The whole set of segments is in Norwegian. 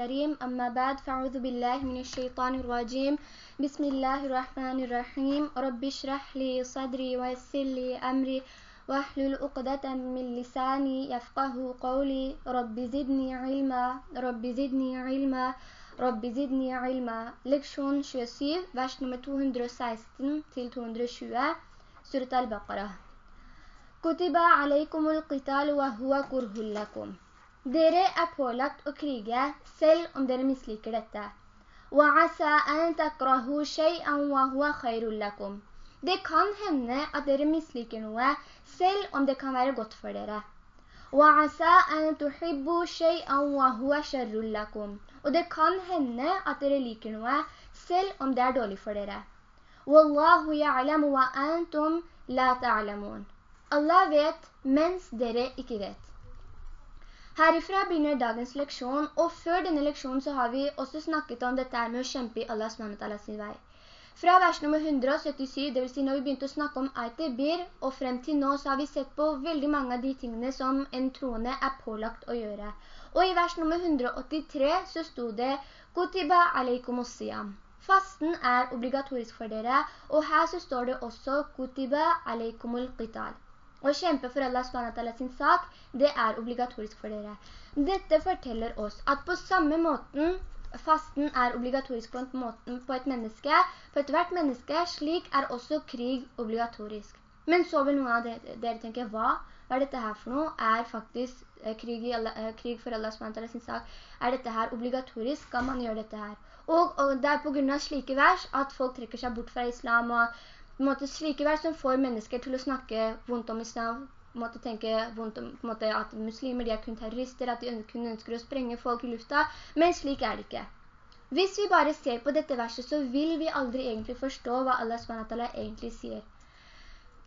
الكريم. أما بعد فأعوذ بالله من الشيطان الرجيم. بسم الله الرحمن الرحيم. رب اشرح لي صدري ويسر لي أمري. واحلل عقدة من لساني يفقه قولي. رب زدني علما. رب زدني علما. رب زدني علما. Leksjon 27, vers nummer 216 til 220, Surat al-Baqarah. Alaikumul qital wa huwa kurhul lakum. Dere er pålagt å krige, selv om dere misliker dette. Det kan hende at dere misliker noe, selv om det kan være godt for dere. Og det kan hende at dere liker noe, selv om det er dårlig for dere. Allah vet mens dere ikke vet. Herifra begynner dagens leksjon, og før denne leksjonen så har vi også snakket om dette med å kjempe i Allah SWT sin vei. Fra vers nummer 177, det vil si når vi begynte å snakke om Aitibir, og frem til nå så har vi sett på veldig mange av de tingene som en troende er pålagt å gjøre. Og i vers nummer 183 så sto det «Kutiba alaikum siyam». Fasten er obligatorisk for dere, og her så står det også «Kutiba alaikumul qital». Å kjempe for Allah SWT sin sak, det er obligatorisk for dere. Dette forteller oss at på samme måten fasten er obligatorisk på, måten, på et menneske, for et hvert menneske, slik er også krig obligatorisk. Men så vil noen av dere, tenke, hva? Hva er dette her for noe? Er faktisk eh, krig, Allah, eh, krig, for Allah SWT sin sak, er dette her obligatorisk? Skal man gjøre dette her? Og, og det er på grunn av slike vers at folk trekker seg bort fra islam og måte, slike vers som får mennesker til å snakke vondt om islam, måte tenke vondt om måte, at muslimer de er kun terrorister, at de kun ønsker å sprenge folk i lufta, men slik er det ikke. Hvis vi bare ser på dette verset, så vil vi aldri egentlig forstå hva Allah SWT egentlig sier.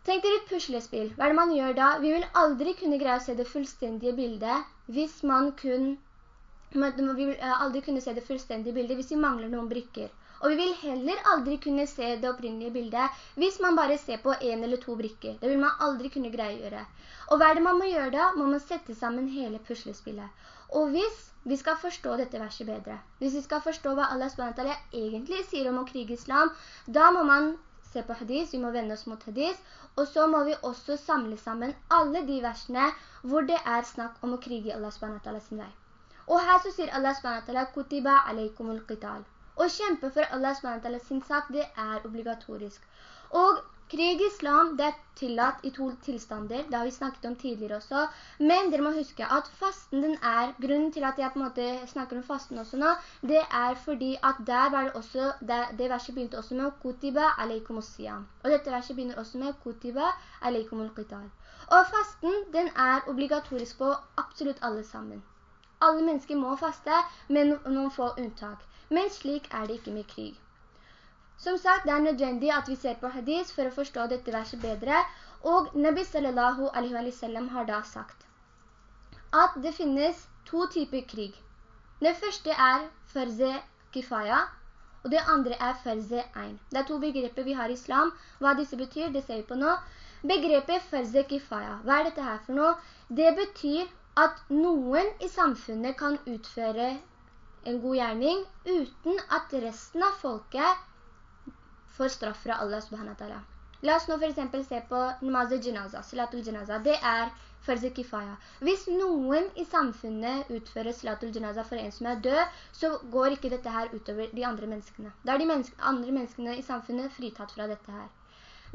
Tenk dere et puslespill. Hva er det man gjør da? Vi vil aldri kunne greie å se det fullstendige bildet hvis man kun vi vil aldri kunne se det fullstendige bildet hvis vi mangler noen brikker. Og vi vil heller aldri kunne se det opprinnelige bildet hvis man bare ser på en eller to brikker. Det vil man aldri kunne greie å gjøre. Og hva er det man må gjøre da? Må man sette sammen hele puslespillet. Og hvis vi skal forstå dette verset bedre, hvis vi skal forstå hva Allah SWT egentlig sier om å krige islam, da må man se på hadis, vi må vende oss mot hadis, og så må vi også samle sammen alle de versene hvor det er snakk om å krige Allah SWT sin vei. Og her så sier Allah SWT, «Kutiba alaikumul qital». Å kjempe for Allah SWT sin sak, det er obligatorisk. Og krig i islam, det er tillatt i to tilstander, det har vi snakket om tidligere også, men dere må huske at fasten den er, grunnen til at jeg på en måte snakker om fasten også nå, det er fordi at der var det også, det, det verset begynte også med «Kutiba alaikum siyam». Og dette verset begynner også med «Kutiba alaikum qital». Og fasten, den er obligatorisk på absolutt alle sammen. Alle mennesker må faste, men noen få unntak. Men slik er det ikke med krig. Som sagt, det er nødvendig at vi ser på hadis for å forstå dette verset bedre, og Nabi sallallahu alaihi wa sallam har da sagt at det finnes to typer krig. Det første er farze kifaya, og det andre er farze ein. Det er to begreper vi har i islam. Hva disse betyr, det ser vi på nå. Begrepet farze kifaya, hva er dette her for noe? Det betyr at noen i samfunnet kan utføre en god gjerning uten at resten av folket får straff fra Allah subhanahu wa ta'ala. La oss nå for eksempel se på namaz janaza, salatul janaza. Det er farz kifaya. Hvis noen i samfunnet utfører salatul janaza for en som er død, så går ikke dette her utover de andre menneskene. Da er de menneske, andre menneskene i samfunnet fritatt fra dette her.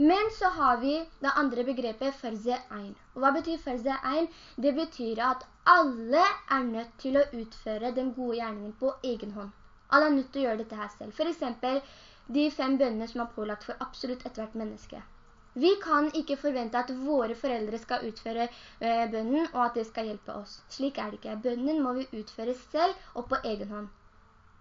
Men så har vi det andre begrepet farze ein. Og hva betyr farze ein? Det betyr at alle er nødt til å utføre den gode gjerningen på egen hånd. Alle er nødt til å gjøre dette her selv. For eksempel de fem bønnene som er pålagt for absolutt etterhvert menneske. Vi kan ikke forvente at våre foreldre skal utføre øh, bønnen, og at det skal hjelpe oss. Slik er det ikke. Bønnen må vi utføre selv og på egen hånd.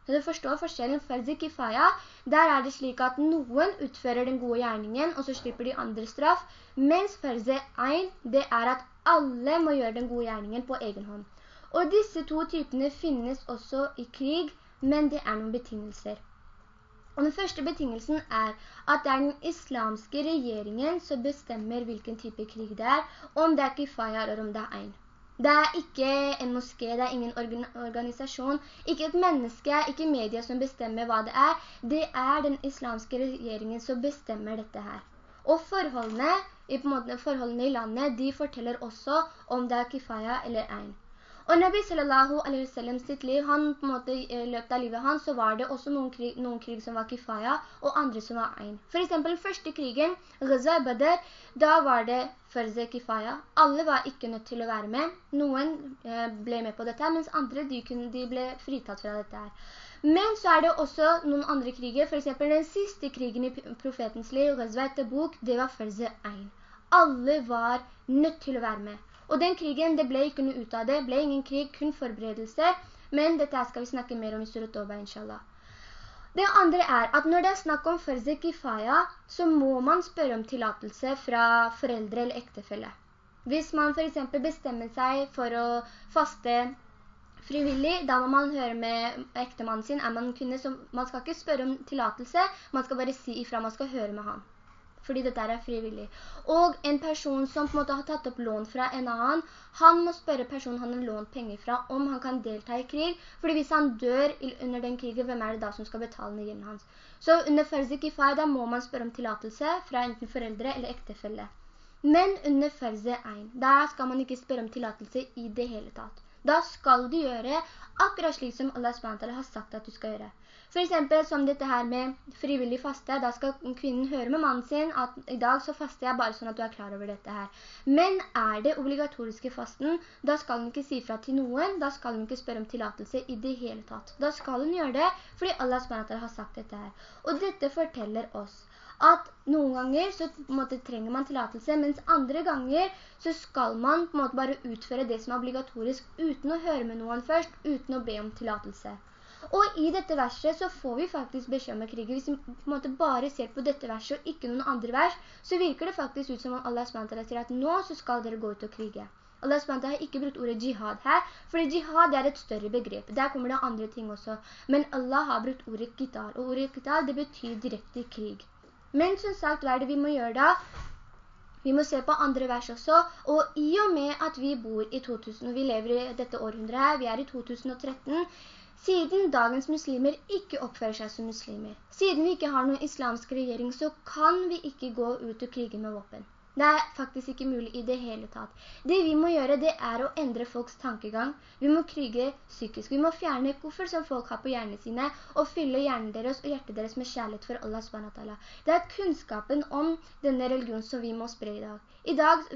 Så du forstår forskjellen farzi kifaya, der er det slik at noen utfører den gode gjerningen, og så slipper de andre straff, mens farzi ein, det er at alle må gjøre den gode gjerningen på egen hånd. Og disse to typene finnes også i krig, men det er noen betingelser. Og den første betingelsen er at det er den islamske regjeringen som bestemmer hvilken type krig det er, om det er kifaya eller om det er ein. Det er ikke en moské, det er ingen organisasjon, ikke et menneske, ikke media som bestemmer hva det er. Det er den islamske regjeringen som bestemmer dette her. Og forholdene i, forholdene i landet, de forteller også om det er kifaya eller ein. Og Nabi sallallahu alaihi wasallam sitt liv, han på en måte i løpet av livet hans, så var det også noen krig, noen krig som var kifaya, og andre som var ein. For eksempel første krigen, Ghaza Badr, da var det farze kifaya. Alle var ikke nødt til å være med. Noen eh, ble med på dette, mens andre de, kunne, de ble fritatt fra dette her. Men så er det også noen andre kriger, for eksempel den siste krigen i profetens liv, Ghazwa Tabuk, det var farze ein. Alle var nødt til å være med. Og den krigen, det ble ikke noe ut av det, ble ingen krig, kun forberedelse, men dette skal vi snakke mer om i Surat Oba, inshallah. Det andre er at når det er snakk om farze kifaya, så må man spørre om tillatelse fra foreldre eller ektefelle. Hvis man for eksempel bestemmer seg for å faste frivillig, da må man høre med ektemannen sin, er man kunne, så man skal ikke spørre om tillatelse, man skal bare si ifra, man skal høre med han fordi dette er frivillig. Og en person som på en måte har tatt opp lån fra en annen, han må spørre personen han har lånt penger fra om han kan delta i krig, fordi hvis han dør under den krigen, hvem er det da som skal betale ned gjelden hans? Så under farzi da må man spørre om tillatelse fra enten foreldre eller ektefelle. Men under farzi ein, da skal man ikke spørre om tillatelse i det hele tatt. Da skal du gjøre akkurat slik som Allah SWT har sagt at du skal gjøre. For eksempel som dette her med frivillig faste, da skal kvinnen høre med mannen sin at i dag så faster jeg bare sånn at du er klar over dette her. Men er det obligatoriske fasten, da skal hun ikke si fra til noen, da skal hun ikke spørre om tilatelse i det hele tatt. Da skal hun gjøre det fordi Allah SWT har sagt dette her. Og dette forteller oss at noen ganger så måte, trenger man tilatelse, mens andre ganger så skal man på en måte bare utføre det som er obligatorisk uten å høre med noen først, uten å be om tillatelse. Og i dette verset så får vi faktisk beskjed om å. Hvis vi på en måte bare ser på dette verset og ikke noen andre vers, så virker det faktisk ut som om Allah SWT sier at nå så skal dere gå ut og krige. Allah SWT har ikke brukt ordet jihad her, fordi jihad er et større begrep. Der kommer det andre ting også. Men Allah har brukt ordet qital, og ordet qital det betyr direkte krig. Men som sagt, hva er det vi må gjøre da? Vi må se på andre vers også, og i og med at vi bor i 2000, og vi lever i dette århundret her, vi er i 2013, siden dagens muslimer ikke oppfører seg som muslimer, siden vi ikke har noen islamsk regjering, så kan vi ikke gå ut og krige med våpen. Det er faktisk ikke mulig i det hele tatt. Det vi må gjøre, det er å endre folks tankegang. Vi må krige psykisk. Vi må fjerne koffer som folk har på hjernene sine, og fylle hjernen deres og hjertet deres med kjærlighet for Allah Det er kunnskapen om denne religionen som vi må spre i dag. I dag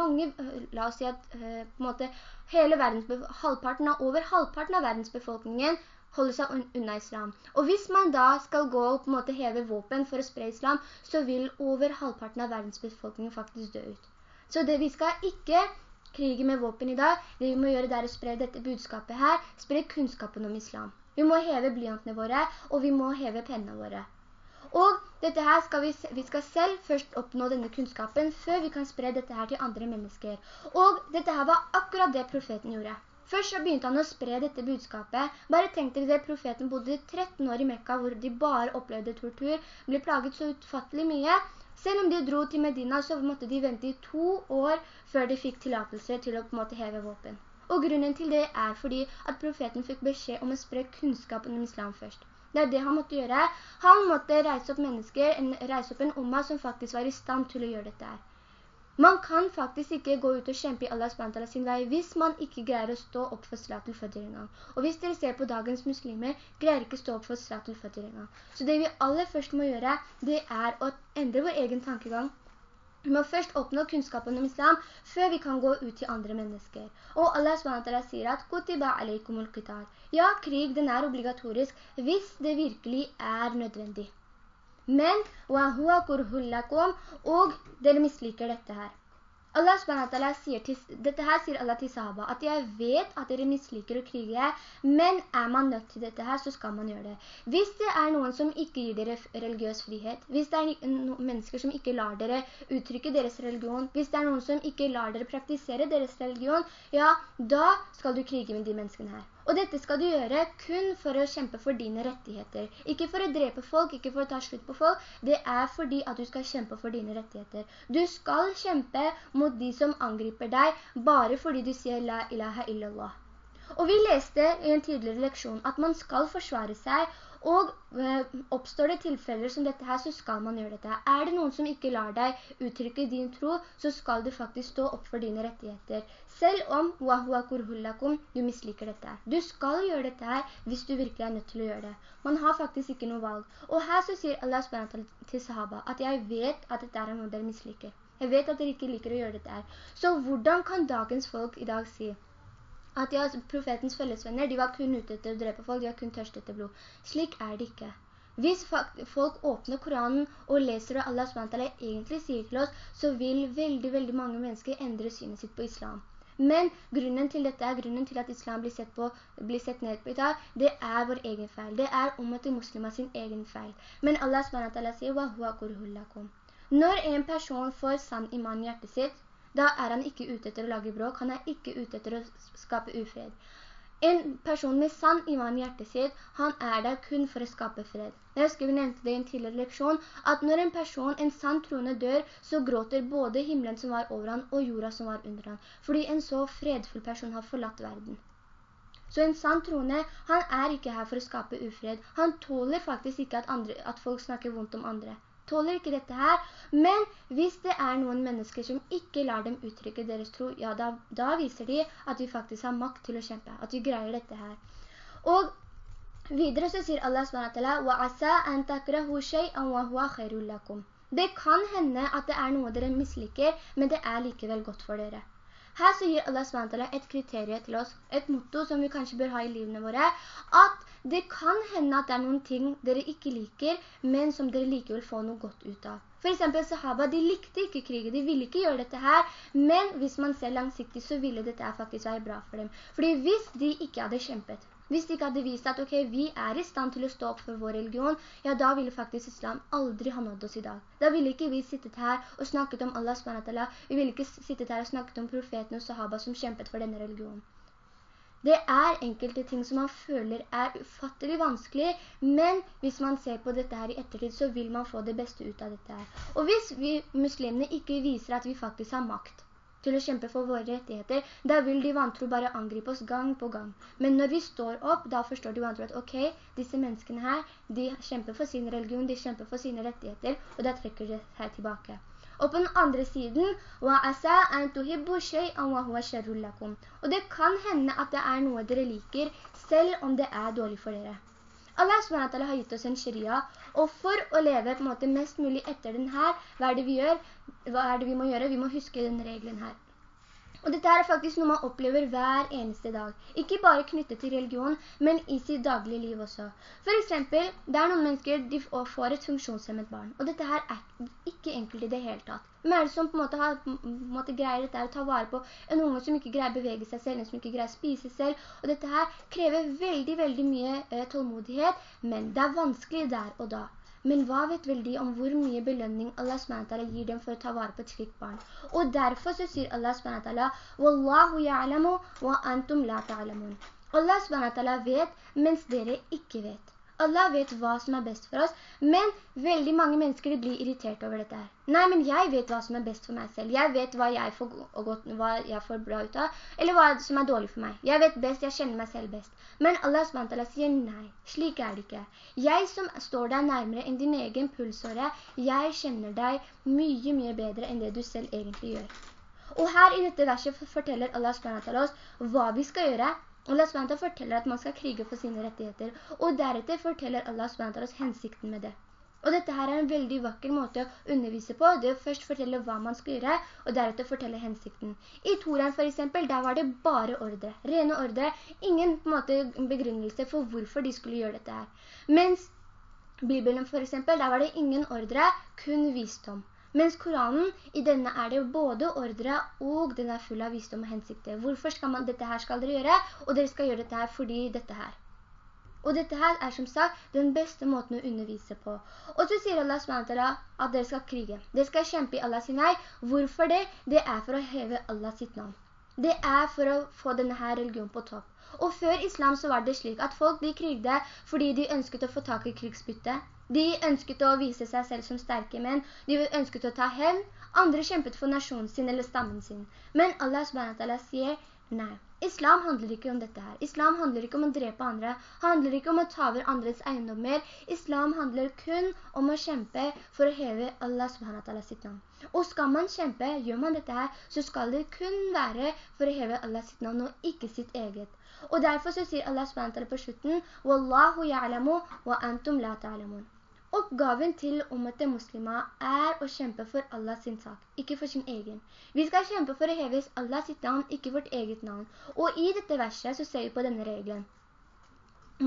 mange, eh, la oss si at uh, på en måte hele verdens, halvparten av, over halvparten av verdensbefolkningen holder seg un unna islam. Og hvis man da skal gå og på en måte heve våpen for å spre islam, så vil over halvparten av verdensbefolkningen faktisk dø ut. Så det, vi skal ikke krige med våpen i dag. Det vi må gjøre det er å spre dette budskapet her, spre kunnskapen om islam. Vi må heve blyantene våre, og vi må heve pennene våre. Og dette her skal vi, vi skal selv først oppnå denne kunnskapen før vi kan spre dette her til andre mennesker. Og dette her var akkurat det profeten gjorde. Først så begynte han å spre dette budskapet. Bare tenk dere det, profeten bodde 13 år i Mekka hvor de bare opplevde tortur, ble plaget så utfattelig mye. Selv om de dro til Medina, så måtte de vente i to år før de fikk tillatelse til å på en måte heve våpen. Og grunnen til det er fordi at profeten fikk beskjed om å spre kunnskapen om islam først. Det er det han måtte gjøre. Han måtte reise opp mennesker, reise opp en umma som faktisk var i stand til å gjøre dette her. Man kan faktisk ikke gå ut og kjempe i Allah SWT sin vei hvis man ikke greier å stå opp for salatul fajr en gang. Og hvis dere ser på dagens muslimer, greier ikke stå opp for salatul fajr en gang. Så det vi aller først må gjøre, det er å endre vår egen tankegang vi må først oppnå kunnskapen om islam før vi kan gå ut til andre mennesker. Og Allah SWT sier at «Kutiba alaikumul qitar». Ja, krig den er obligatorisk hvis det virkelig er nødvendig. Men «Wahua kurhullakum» og dere misliker dette her. Allah SWT sier til, dette her sier Allah til sahaba, at jeg vet at dere misliker å krige, men er man nødt til dette her, så skal man gjøre det. Hvis det er noen som ikke gir dere religiøs frihet, hvis det er mennesker som ikke lar dere uttrykke deres religion, hvis det er noen som ikke lar dere praktisere deres religion, ja, da skal du krige med de menneskene her. Og dette skal du gjøre kun for å kjempe for dine rettigheter. Ikke for å drepe folk, ikke for å ta slutt på folk. Det er fordi at du skal kjempe for dine rettigheter. Du skal kjempe mot de som angriper deg, bare fordi du sier La ilaha illallah. Og vi leste i en tidligere leksjon at man skal forsvare seg, og eh, oppstår det tilfeller som dette her, så skal man gjøre dette. Er det noen som ikke lar deg uttrykke din tro, så skal du faktisk stå opp for dine rettigheter. Selv om du misliker dette. Du skal gjøre dette her hvis du virkelig er nødt til å gjøre det. Man har faktisk ikke noe valg. Og her så sier Allah til sahaba at jeg vet at dette er noe dere misliker. Jeg vet at dere ikke liker å gjøre dette her. Så hvordan kan dagens folk i dag si at ja, profetens følgesvenner, de var kun ute etter å drepe folk, de var kun tørst etter blod. Slik er det ikke. Hvis folk åpner Koranen og leser hva Allah SWT egentlig sier til oss, så vil veldig, veldig mange mennesker endre synet sitt på islam. Men grunnen til dette grunnen til at islam blir sett, på, blir sett ned på i dag, det er vår egen feil. Det er om at muslimer sin egen feil. Men Allah SWT sier, Når en person får sann iman i hjertet sitt, da er han ikke ute etter å lage bråk, han er ikke ute etter å skape ufred. En person med sann iman i hjertet sitt, han er der kun for å skape fred. Jeg husker vi nevnte det i en tidligere leksjon, at når en person, en sann troende dør, så gråter både himmelen som var over han og jorda som var under han. Fordi en så fredfull person har forlatt verden. Så en sann troende, han er ikke her for å skape ufred. Han tåler faktisk ikke at, andre, at folk snakker vondt om andre tåler ikke dette her. Men hvis det er noen mennesker som ikke lar dem uttrykke deres tro, ja, da, da viser de at vi faktisk har makt til å kjempe, at vi greier dette her. Og videre så sier Allah subhanahu Det kan hende at det er noe dere misliker, men det er likevel godt for dere. Her så gir Allah SWT et kriterie til oss, et motto som vi kanskje bør ha i livene våre, at det kan hende at det er noen ting dere ikke liker, men som dere likevel får noe godt ut av. For eksempel sahaba, de likte ikke kriget, de ville ikke gjøre dette her, men hvis man ser langsiktig, så ville dette faktisk være bra for dem. Fordi hvis de ikke hadde kjempet, hvis de ikke hadde vist at okay, vi er i stand til å stå opp for vår religion, ja da ville faktisk islam aldri ha nådd oss i dag. Da ville ikke vi sittet her og snakket om Allah SWT, vi ville ikke sittet her og snakket om profeten og sahaba som kjempet for denne religionen. Det er enkelte ting som man føler er ufattelig vanskelig, men hvis man ser på dette her i ettertid, så vil man få det beste ut av dette her. Og hvis vi muslimene ikke viser at vi faktisk har makt, til å kjempe for våre rettigheter, da vil de vantro bare angripe oss gang på gang. Men når vi står opp, da forstår de vantro at ok, disse menneskene her, de kjemper for sin religion, de kjemper for sine rettigheter, og da trekker de seg tilbake. Og på den andre siden, og det kan hende at det er noe dere liker, selv om det er dårlig for dere. Allah SWT har gitt oss en sharia, og for å leve på en måte mest mulig etter den her, hva er det vi gjør? Hva er det vi må gjøre? Vi må huske den reglen her. Og dette er faktisk noe man opplever hver eneste dag. Ikke bare knyttet til religion, men i sitt daglige liv også. For eksempel, det er noen mennesker de får et funksjonshemmet barn. Og dette her er ikke enkelt i det hele tatt. Hvem er det som på en måte, har, på en måte greier dette å ta vare på en unge som ikke greier å bevege seg selv, en som ikke greier å spise selv. Og dette her krever veldig, veldig mye eh, tålmodighet, men det er vanskelig der og da. Men hva vet vel de om hvor mye belønning Allah SWT gir dem for å ta vare på et slikt barn? Og derfor så sier Allah SWT, «Wallahu ya'lamu wa antum la ta'lamun». Allah SWT vet, mens dere ikke vet. Allah vet hva som er best for oss, men veldig mange mennesker blir irritert over dette her. Nei, men jeg vet hva som er best for meg selv. Jeg vet hva jeg får, godt, hva jeg får bra ut av, eller hva som er dårlig for meg. Jeg vet best, jeg kjenner meg selv best. Men Allah SWT sier nei, slik er det ikke. Jeg som står deg nærmere enn din egen pulsåre, jeg kjenner deg mye, mye bedre enn det du selv egentlig gjør. Og her i dette verset forteller Allah SWT oss hva vi skal gjøre Allah SWT forteller at man skal krige for sine rettigheter, og deretter forteller Allah SWT oss hensikten med det. Og dette her er en veldig vakker måte å undervise på. Det å først fortelle hva man skal gjøre, og deretter fortelle hensikten. I Toran for eksempel, der var det bare ordre. Rene ordre. Ingen på måte, begrunnelse for hvorfor de skulle gjøre dette her. Mens Bibelen for eksempel, der var det ingen ordre, kun visdom. Mens Koranen, i denne er det både ordre, og den er full av visdom og hensikter. Hvorfor skal man, dette her skal dere gjøre, og dere skal gjøre dette her fordi dette her. Og dette her er som sagt den beste måten å undervise på. Og så sier Allah SWT at dere skal krige. Dere skal kjempe i Allah nei. Hvorfor det? Det er for å heve Allah sitt navn. det er for å få denne her religionen på topp. Og før islam så var det slik at folk de krigde fordi de ønsket å få tak i krigsbytte. De ønsket å vise seg selv som sterke menn. De ønsket å ta hevn. Andre kjempet for nasjonen sin eller stammen sin. Men Allah sier nei. Islam handler ikke om dette her. Islam handler ikke om å drepe andre. handler ikke om å ta over andres eiendommer. Islam handler kun om å kjempe for å heve Allah subhanahu sitt navn. Og skal man kjempe, gjør man dette her, så skal det kun være for å heve Allah sitt navn, og ikke sitt eget. Og derfor så sier Allah subhanahu på slutten, «Wallahu ya'lamu wa antum la ta'lamun». Oppgaven til ummete muslimer er å kjempe for Allahs sak, ikke for sin egen. Vi skal kjempe for å heves Allahs navn, ikke vårt eget navn. Og i dette verset så ser vi på denne regelen.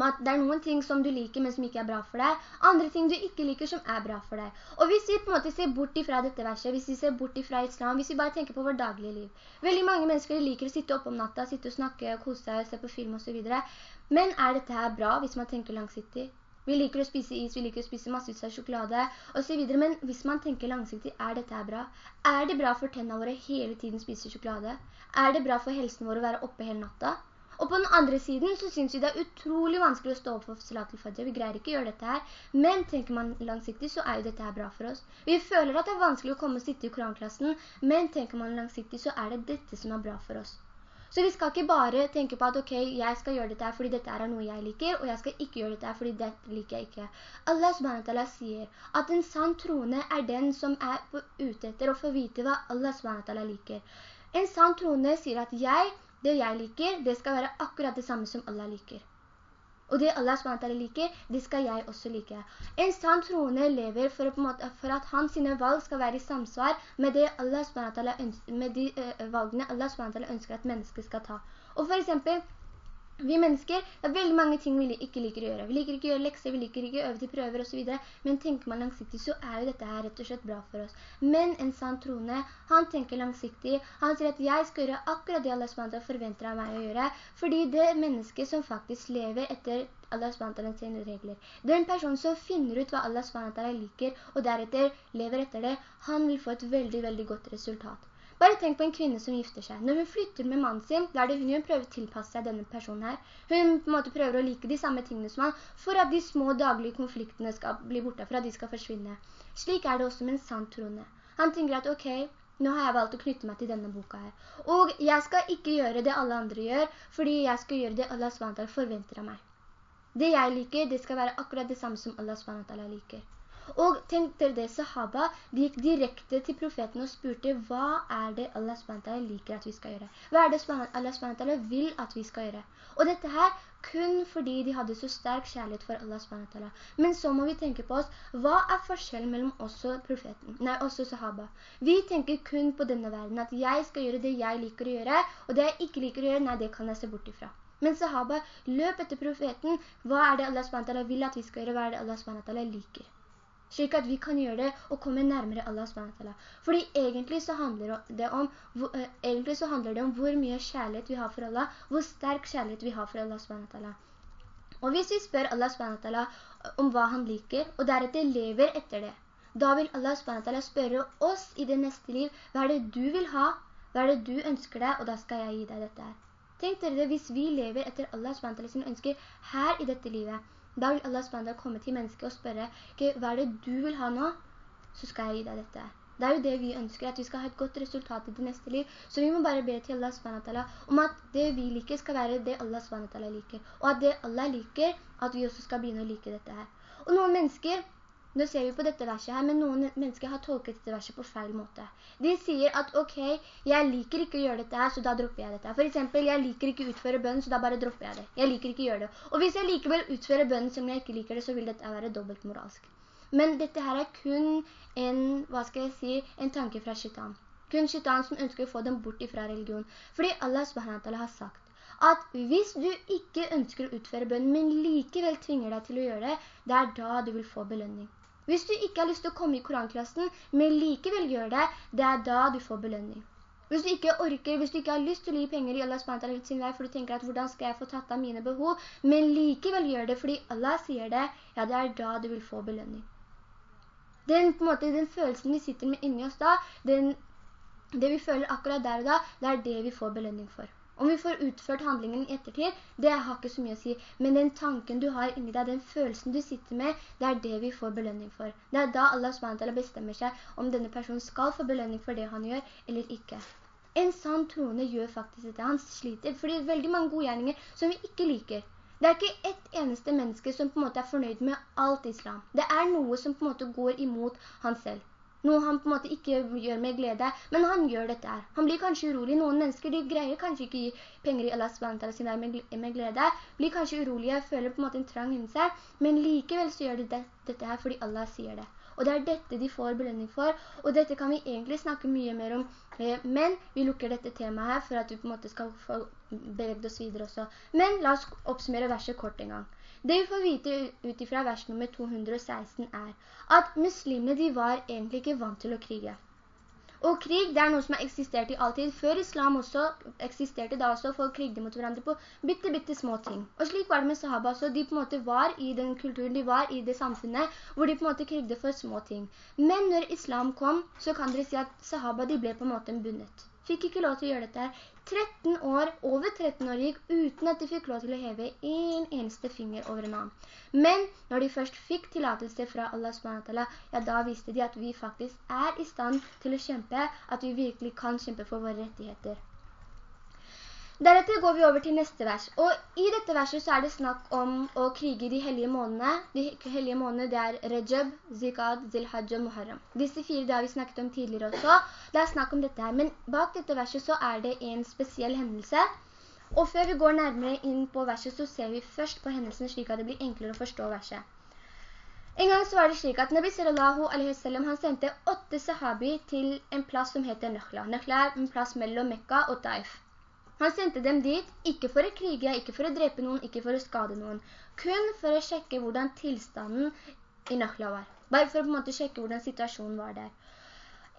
At det er noen ting som du liker, men som ikke er bra for deg. Andre ting du ikke liker, som er bra for deg. Og hvis vi på en måte ser bort ifra dette verset, hvis vi ser bort ifra islam, hvis vi bare tenker på vårt daglige liv. Veldig mange mennesker liker å sitte opp om natta, sitte og snakke, kose seg, se på film og så videre. Men er dette her bra hvis man tenker langsiktig? Vi liker å spise is, vi liker å spise masse av sjokolade, og så videre. Men hvis man tenker langsiktig, er dette bra? Er det bra for tennene våre hele tiden spise sjokolade? Er det bra for helsen vår å være oppe hele natta? Og på den andre siden så synes vi det er utrolig vanskelig å stå opp for salat al-fajr. Vi greier ikke å gjøre dette her. Men tenker man langsiktig, så er jo dette her bra for oss. Vi føler at det er vanskelig å komme og sitte i koranklassen, men tenker man langsiktig, så er det dette som er bra for oss. Så vi skal ikke bare tenke på at ok, jeg skal gjøre dette fordi dette er noe jeg liker, og jeg skal ikke gjøre dette fordi dette liker jeg ikke. Allah SWT sier at en sann troende er den som er ute etter å få vite hva Allah SWT liker. En sann troende sier at jeg, det jeg liker, det skal være akkurat det samme som Allah liker. Og det Allah SWT liker, det skal jeg også like. En sann troende lever for, måte, for at hans valg skal være i samsvar med, Allah med de uh, valgene Allah SWT ønsker at mennesket skal ta. Og for eksempel, vi mennesker, det er veldig mange ting vi ikke liker å gjøre. Vi liker ikke å gjøre lekser, vi liker ikke å øve til prøver og så videre. Men tenker man langsiktig, så er jo dette her rett og slett bra for oss. Men en sann troende, han tenker langsiktig. Han sier at jeg skal gjøre akkurat det Allah SWT forventer av meg å gjøre. Fordi det mennesket som faktisk lever etter Allah SWT sine regler. Den personen som finner ut hva Allah SWT liker, og deretter lever etter det, han vil få et veldig, veldig godt resultat. Bare tenk på en kvinne som gifter seg. Når hun flytter med mannen sin, da er det hun hun prøver å tilpasse seg denne personen her. Hun på en måte prøver å like de samme tingene som han, for at de små daglige konfliktene skal bli borte, for at de skal forsvinne. Slik er det også med en sann troende. Han tenker at ok, nå har jeg valgt å knytte meg til denne boka her. Og jeg skal ikke gjøre det alle andre gjør, fordi jeg skal gjøre det Allah SWT forventer av meg. Det jeg liker, det skal være akkurat det samme som Allah SWT liker. Og tenk dere det, sahaba, de gikk direkte til profeten og spurte, hva er det Allah SWT liker at vi skal gjøre? Hva er det Allah SWT vil at vi skal gjøre? Og dette her kun fordi de hadde så sterk kjærlighet for Allah SWT. Men så må vi tenke på oss, hva er forskjellen mellom oss og profeten? Nei, oss og sahaba. Vi tenker kun på denne verden, at jeg skal gjøre det jeg liker å gjøre, og det jeg ikke liker å gjøre, nei, det kan jeg se bort ifra. Men sahaba løp etter profeten. Hva er det Allah SWT vil at vi skal gjøre? Hva er det Allah SWT liker? Slik at vi kan gjøre det og komme nærmere Allah SWT. Fordi egentlig så om, uh, egentlig så handler det om hvor mye kjærlighet vi har for Allah, hvor sterk kjærlighet vi har for Allah SWT. Og hvis vi spør Allah SWT om hva han liker, og deretter lever etter det, da vil Allah SWT spørre oss i det neste liv, hva er det du vil ha, hva er det du ønsker deg, og da skal jeg gi deg dette her. Tenk dere det, hvis vi lever etter Allah SWT sine ønsker her i dette livet, da vil Allah SWT komme til mennesket og spørre, hva er det du vil ha nå? Så skal jeg gi deg dette. Det er jo det vi ønsker, at vi skal ha et godt resultat i det neste liv. Så vi må bare be til Allah SWT om at det vi liker skal være det Allah SWT liker. Og at det Allah liker, at vi også skal begynne å like dette her. Og noen mennesker, nå ser vi på dette verset her, men noen mennesker har tolket dette verset på feil måte. De sier at, ok, jeg liker ikke å gjøre dette her, så da dropper jeg dette. For eksempel, jeg liker ikke å utføre bønnen, så da bare dropper jeg det. Jeg liker ikke å gjøre det. Og hvis jeg likevel utfører bønnen som jeg ikke liker det, så vil dette være dobbelt moralsk. Men dette her er kun en, hva skal jeg si, en tanke fra shaitan. Kun shaitan som ønsker å få dem bort fra religion. Fordi Allah subhanahu har sagt at hvis du ikke ønsker å utføre bønnen, men likevel tvinger deg til å gjøre det, det er da du vil få belønning. Hvis du ikke har lyst til å komme i koranklassen, men likevel gjør det, det er da du får belønning. Hvis du ikke orker, hvis du ikke har lyst til å gi penger i Allahs SWT sin vei, for du tenker at hvordan skal jeg få tatt av mine behov, men likevel gjør det fordi Allah sier det, ja det er da du vil få belønning. Den, måte, den følelsen vi sitter med inni oss da, den det vi føler akkurat der og da, det er det vi får belønning for. Om vi får utført handlingen i ettertid, det har ikke så mye å si. Men den tanken du har inni deg, den følelsen du sitter med, det er det vi får belønning for. Det er da Allah SWT bestemmer seg om denne personen skal få belønning for det han gjør, eller ikke. En sann troende gjør faktisk dette. Han sliter, fordi det er veldig mange godgjerninger som vi ikke liker. Det er ikke ett eneste menneske som på en måte er fornøyd med alt islam. Det er noe som på en måte går imot han selv noe han på en måte ikke gjør med glede, men han gjør dette her. Han blir kanskje urolig. Noen mennesker, de greier kanskje ikke gi penger i Allahs SWT sin med, glede, blir kanskje urolige, føler på en måte en trang inni seg, men likevel så gjør de det, dette her fordi Allah sier det. Og det er dette de får belønning for, og dette kan vi egentlig snakke mye mer om, eh, men vi lukker dette temaet her for at vi på en måte skal få beveget oss videre også. Men la oss oppsummere verset kort en gang. Det vi får vite ut fra vers nummer 216 er at muslimene de var egentlig ikke vant til å krige. Og krig, det er noe som har eksistert i alltid. Før islam også eksisterte da også folk krigde mot hverandre på bitte, bitte små ting. Og slik var det med sahaba også. De på en måte var i den kulturen, de var i det samfunnet hvor de på en måte krigde for små ting. Men når islam kom, så kan dere si at sahaba de ble på en måte bundet fikk ikke lov til å gjøre dette. 13 år, over 13 år gikk uten at de fikk lov til å heve en eneste finger over en annen. Men når de først fikk tillatelse fra Allah SWT, ja da visste de at vi faktisk er i stand til å kjempe, at vi virkelig kan kjempe for våre rettigheter. Deretter går vi over til neste vers. Og i dette verset så er det snakk om å krige de hellige månedene. De hellige månedene det er Rajab, Zikad, Zilhajj og Muharram. Disse fire det har vi snakket om tidligere også. Det er snakk om dette her. Men bak dette verset så er det en spesiell hendelse. Og før vi går nærmere inn på verset så ser vi først på hendelsen slik at det blir enklere å forstå verset. En gang så var det slik at Nabi sallallahu alaihi wasallam han sendte åtte sahabi til en plass som heter Nakhla. Nakhla er en plass mellom Mekka og Taif. Han sendte dem dit, ikke for å krige, ikke for å drepe noen, ikke for å skade noen. Kun for å sjekke hvordan tilstanden i Nakhla var. Bare for å på en måte sjekke hvordan situasjonen var der.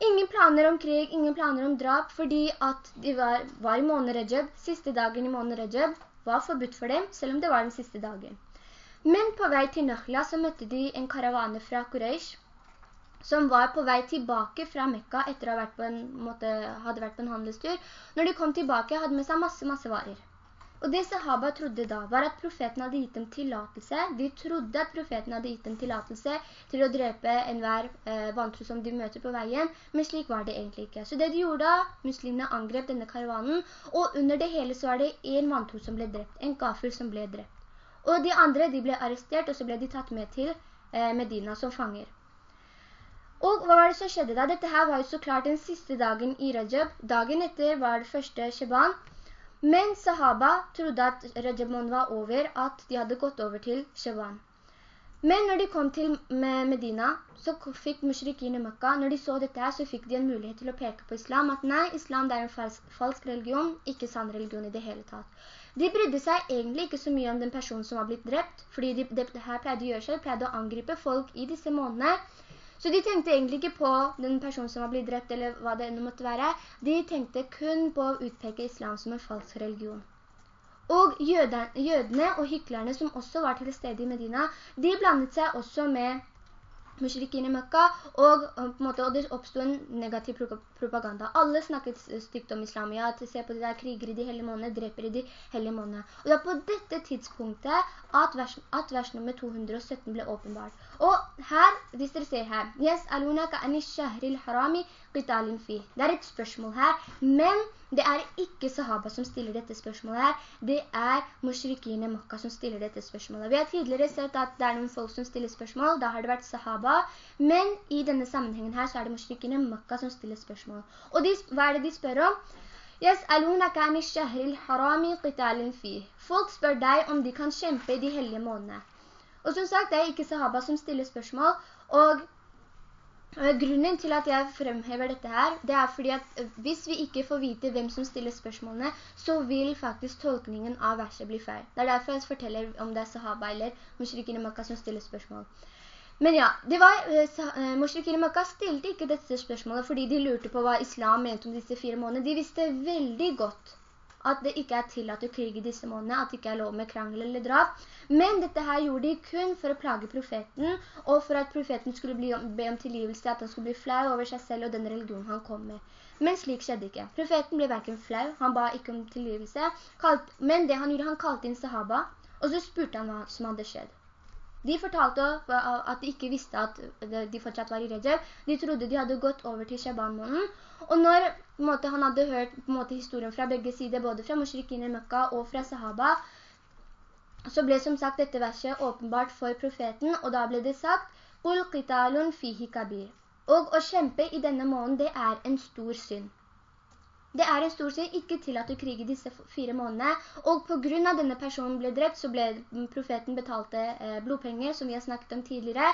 Ingen planer om krig, ingen planer om drap, fordi at de var, var i måned Rajab. Siste dagen i måned Rajab var forbudt for dem, selv om det var den siste dagen. Men på vei til Nakhla så møtte de en karavane fra Quraysh, som var på vei tilbake fra Mekka etter å ha vært på en, måte, hadde vært på en handelstur. Når de kom tilbake, hadde med seg masse, masse varer. Og det sahaba trodde da var at profeten hadde gitt dem tillatelse. De trodde at profeten hadde gitt dem tillatelse til å drepe enhver eh, vantro som de møter på veien, men slik var det egentlig ikke. Så det de gjorde da, muslimene angrep denne karavanen, og under det hele så var det en vantro som ble drept, en gafur som ble drept. Og de andre, de ble arrestert, og så ble de tatt med til eh, Medina som fanger. Og hva var det som skjedde da? Dette her var jo så klart den siste dagen i Rajab. Dagen etter var det første Shaban. Men sahaba trodde at Rajab-måneden var over, at de hadde gått over til Shaban. Men når de kom til Medina, så fikk mushrikine Mekka, når de så dette her, så fikk de en mulighet til å peke på islam, at nei, islam er en falsk, falsk religion, ikke sann religion i det hele tatt. De brydde seg egentlig ikke så mye om den personen som var blitt drept, fordi de, det her pleide å gjøre seg, pleide å angripe folk i disse månedene, så de tenkte egentlig ikke på den personen som var blitt drept, eller hva det enda måtte være. De tenkte kun på å utpeke islam som en falsk religion. Og jødene og hyklerne som også var til stede i Medina, de blandet seg også med mushrikene i Mekka, og, og det oppstod en negativ propaganda. Alle snakket stygt om islam. Ja, til å se på de der kriger i de hele månedene, dreper i de hele månedene. Og det var på dette tidspunktet at vers, at vers nummer 217 ble åpenbart. Og her, hvis dere ser her, yes, Det er et spørsmål her, men det er ikke sahaba som stiller dette spørsmålet her. Det er mushrikine makka som stiller dette spørsmålet. Vi har tidligere sett at det er noen folk som stiller spørsmål, da har det vært sahaba. Men i denne sammenhengen her så er det mushrikine makka som stiller spørsmål. Og de, hva er det de spør om? Folk spør deg om de kan kjempe i de hellige månedene. Og som sagt, det er ikke sahaba som stiller spørsmål, og Grunnen til at jeg fremhever dette her, det er fordi at eh, hvis vi ikke får vite hvem som stiller spørsmålene, så vil faktisk tolkningen av verset bli feil. Det er derfor jeg forteller om det er sahaba eller mushrikine Makka som stiller spørsmål. Men ja, var, uh, mushrikine Makka stilte ikke dette spørsmålet fordi de lurte på hva islam mente om disse fire månedene. De visste veldig godt at det ikke er tillatt å krige disse månedene, at det ikke er lov med krangel eller drap. Men dette her gjorde de kun for å plage profeten, og for at profeten skulle bli, be om tilgivelse, at han skulle bli flau over seg selv og den religionen han kom med. Men slik skjedde ikke. Profeten ble hverken flau, han ba ikke om tilgivelse, kalt, men det han gjorde, han kalte inn sahaba, og så spurte han hva som hadde skjedd. De fortalte at de ikke visste at de fortsatt var i Rejab. De trodde de hadde gått over til Shaban-måneden. Og når måte, han hadde hørt måte, historien fra begge sider, både fra Moshrikin i Mekka og fra Sahaba, så ble som sagt dette verset åpenbart for profeten, og da ble det sagt, «Qul qitalun fihi kabir». Og å kjempe i denne måneden, det er en stor synd. Det er en stor synd ikke til at du kriger disse fire månedene, og på grunn av denne personen ble drept, så ble profeten betalte eh, blodpenger, som vi har snakket om tidligere,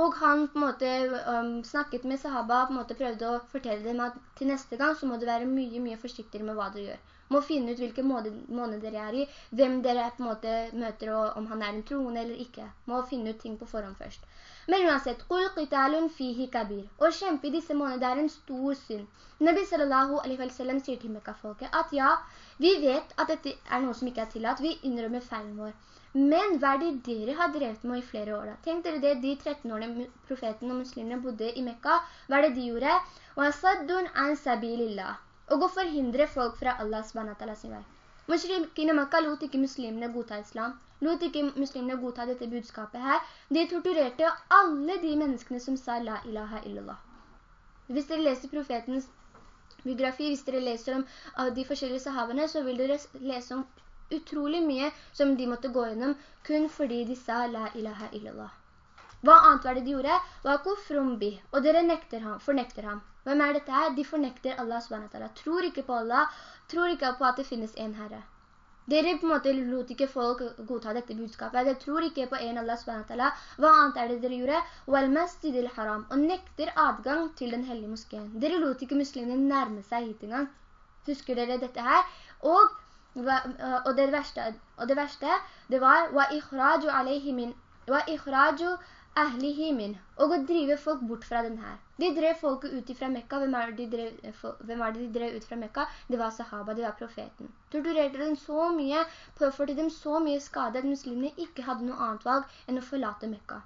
og han på måte um, snakket med sahaba, på en måte prøvde å fortelle dem at til neste gang så må du være mye, mye forsiktigere med hva du gjør. Må finne ut hvilke måneder dere er i, hvem dere på en måte møter, og om han er en troende eller ikke. Må finne ut ting på forhånd først. Men uansett, «Qul qitalun fihi kabir». Å kjempe i disse månedene er en stor synd. Nabi sallallahu alaihi wa sallam sier til Mekka-folket at ja, vi vet at dette er noe som ikke er tillatt. Vi innrømmer feilen vår. Men hva er det dere har drevet med i flere år da? Tenk dere det, de 13 årene profeten og muslimene bodde i Mekka, hva er det de gjorde? «Wasaddun an sabilillah». Og å forhindre folk fra Allah SWT sin vei. Mushrikene Mekka lot ikke muslimene godta islam lot ikke muslimene godta dette budskapet her. De torturerte alle de menneskene som sa la ilaha illallah. Hvis dere leser profetens biografi, hvis dere leser om de forskjellige sahabene, så vil dere lese om utrolig mye som de måtte gå gjennom, kun fordi de sa la ilaha illallah. Hva annet var det de gjorde? Wa kufrumbi. Og dere nekter ham, fornekter ham. Hvem er dette her? De fornekter Allah subhanahu Tror ikke på Allah, tror ikke på at det finnes en herre. Dere på en måte lot ikke folk godta dette budskapet. Dere tror ikke på en Allah SWT. Hva annet er det dere gjorde? «Wal haram» og nekter adgang til den hellige moskeen. Dere lot ikke muslimene nærme seg hit engang. Husker dere dette her? Og, og, det, verste, og det verste, det var «Wa ikhraju alayhi min» «Wa ikhraju ahlihi min, og å drive folk bort fra den her. De drev folket ut fra Mekka. Hvem var, de drev, hvem er, det de drev ut fra Mekka? Det var sahaba, det var profeten. Torturerte dem så mye, påførte dem så mye skade at muslimene ikke hadde noe annet valg enn å forlate Mekka.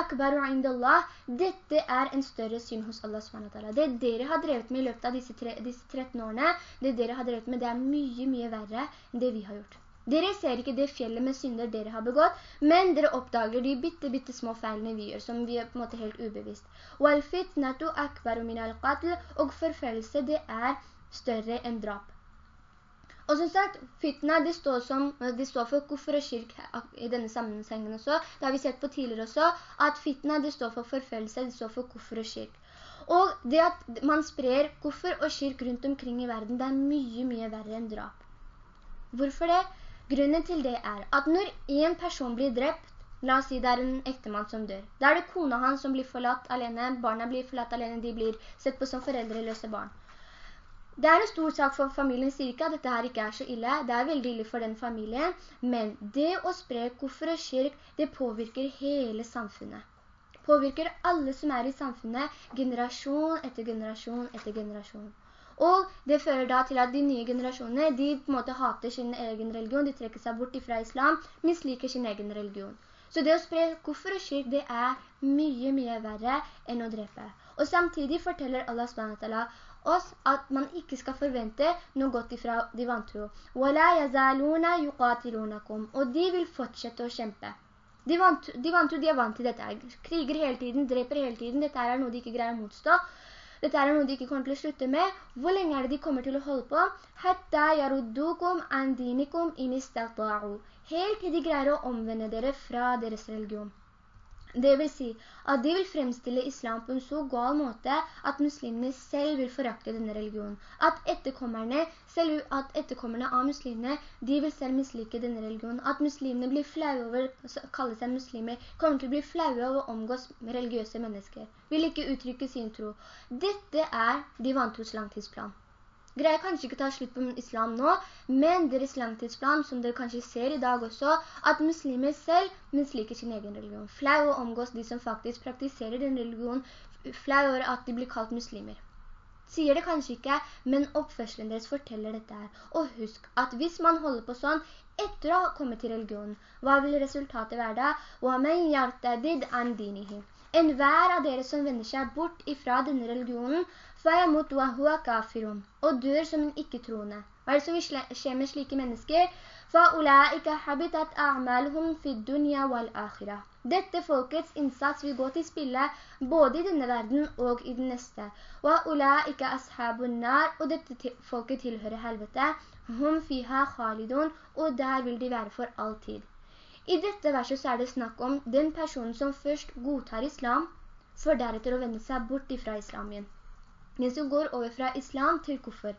Akbaru indallah, dette er en større syn hos Allah SWT. Det dere har drevet med i løpet av disse, tre, disse 13 årene, det dere har drevet med, det er mye, mye verre enn det vi har gjort. Dere ser ikke det fjellet med synder dere har begått, men dere oppdager de bitte, bitte små feilene vi gjør, som vi er på en måte helt ubevisst. «Wal-fitnatu akbaru min og forfølgelse det er større enn drap. Og som sagt, fitna det står, som, det står for kuffer og kirk i denne sammenhengen også. Det har vi sett på tidligere også, at fitna det står for forfølgelse, det står for kuffer og kirk. Og det at man sprer kuffer og kirk rundt omkring i verden, det er mye, mye verre enn drap. Hvorfor det? Grunnen til det er at når en person blir drept, la oss si det er en ektemann som dør, da er det kona hans som blir forlatt alene, barna blir forlatt alene, de blir sett på som foreldreløse barn. Det er en stor sak for familien, sier ikke at dette her ikke er så ille, det er veldig ille for den familien, men det å spre koffer og kirk, det påvirker hele samfunnet. Påvirker alle som er i samfunnet, generasjon etter generasjon etter generasjon. Og det fører da til at de nye generasjonene, de på en måte hater sin egen religion, de trekker seg bort fra islam, misliker sin egen religion. Så det å spre kuffer og kirk, det er mye, mye verre enn å drepe. Og samtidig forteller Allah SWT oss at man ikke skal forvente noe godt ifra de vantro. Og de vil fortsette å kjempe. De vantro, de vantro, de er vant til dette. Kriger hele tiden, dreper hele tiden. Dette er noe de ikke greier å motstå. Dette er noe de ikke kommer til å slutte med. Hvor lenge er det de kommer til å holde på? Hatta yaruddukum andinikum Helt til de greier å omvende dere fra deres religion. Det vil si at de vil fremstille islam på en så gal måte at muslimene selv vil forakte denne religionen. At etterkommerne, selv at etterkommerne av muslimene, de vil selv mislike denne religionen. At muslimene blir flaue over å kalle seg muslimer, kommer til å bli flaue over å omgås religiøse mennesker. Vil ikke uttrykke sin tro. Dette er de vantros langtidsplan greier kanskje ikke ta slutt på islam nå, men deres langtidsplan, som dere kanskje ser i dag også, at muslimer selv misliker sin egen religion. Flau å omgås de som faktisk praktiserer den religionen, flau over at de blir kalt muslimer. Sier det kanskje ikke, men oppførselen deres forteller dette her. Og husk at hvis man holder på sånn, etter å ha kommet til religionen, hva vil resultatet være da? وَمَنْ يَرْتَدِدْ عَنْ دِينِهِ En hver av dere som vender seg bort ifra denne religionen, fayamut wa hua kafirun, og dør som en ikke-troende. Hva er det som vil skje med slike mennesker? فَأُولَٰئِكَ حَبِتَتْ أَعْمَالُهُمْ فِي الدُّنْيَا وَالْآخِرَةِ Dette folkets innsats vil gå til spille både i denne verden og i den neste. وَأُولَٰئِكَ أَصْحَابُ النَّارِ Og dette folket tilhører helvete. Hum fiha khalidun, og der vil de være for alltid. I dette verset er det snakk om den personen som først godtar islam, for deretter å vende seg bort fra islam igjen. Den som går over fra islam til koffer.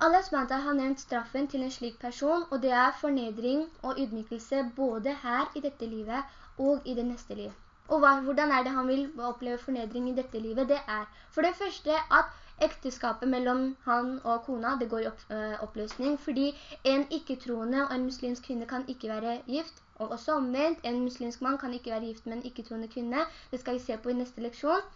Allah SWT har nevnt straffen til en slik person, og det er fornedring og ydmykelse både her i dette livet og i det neste liv. Og hvordan er det han vil oppleve fornedring i dette livet? Det er for det første at ekteskapet mellom han og kona, det går i opp, øh, oppløsning, fordi en ikke-troende og en muslimsk kvinne kan ikke være gift, og også omvendt, en muslimsk mann kan ikke være gift med en ikke-troende kvinne. Det skal vi se på i neste leksjon.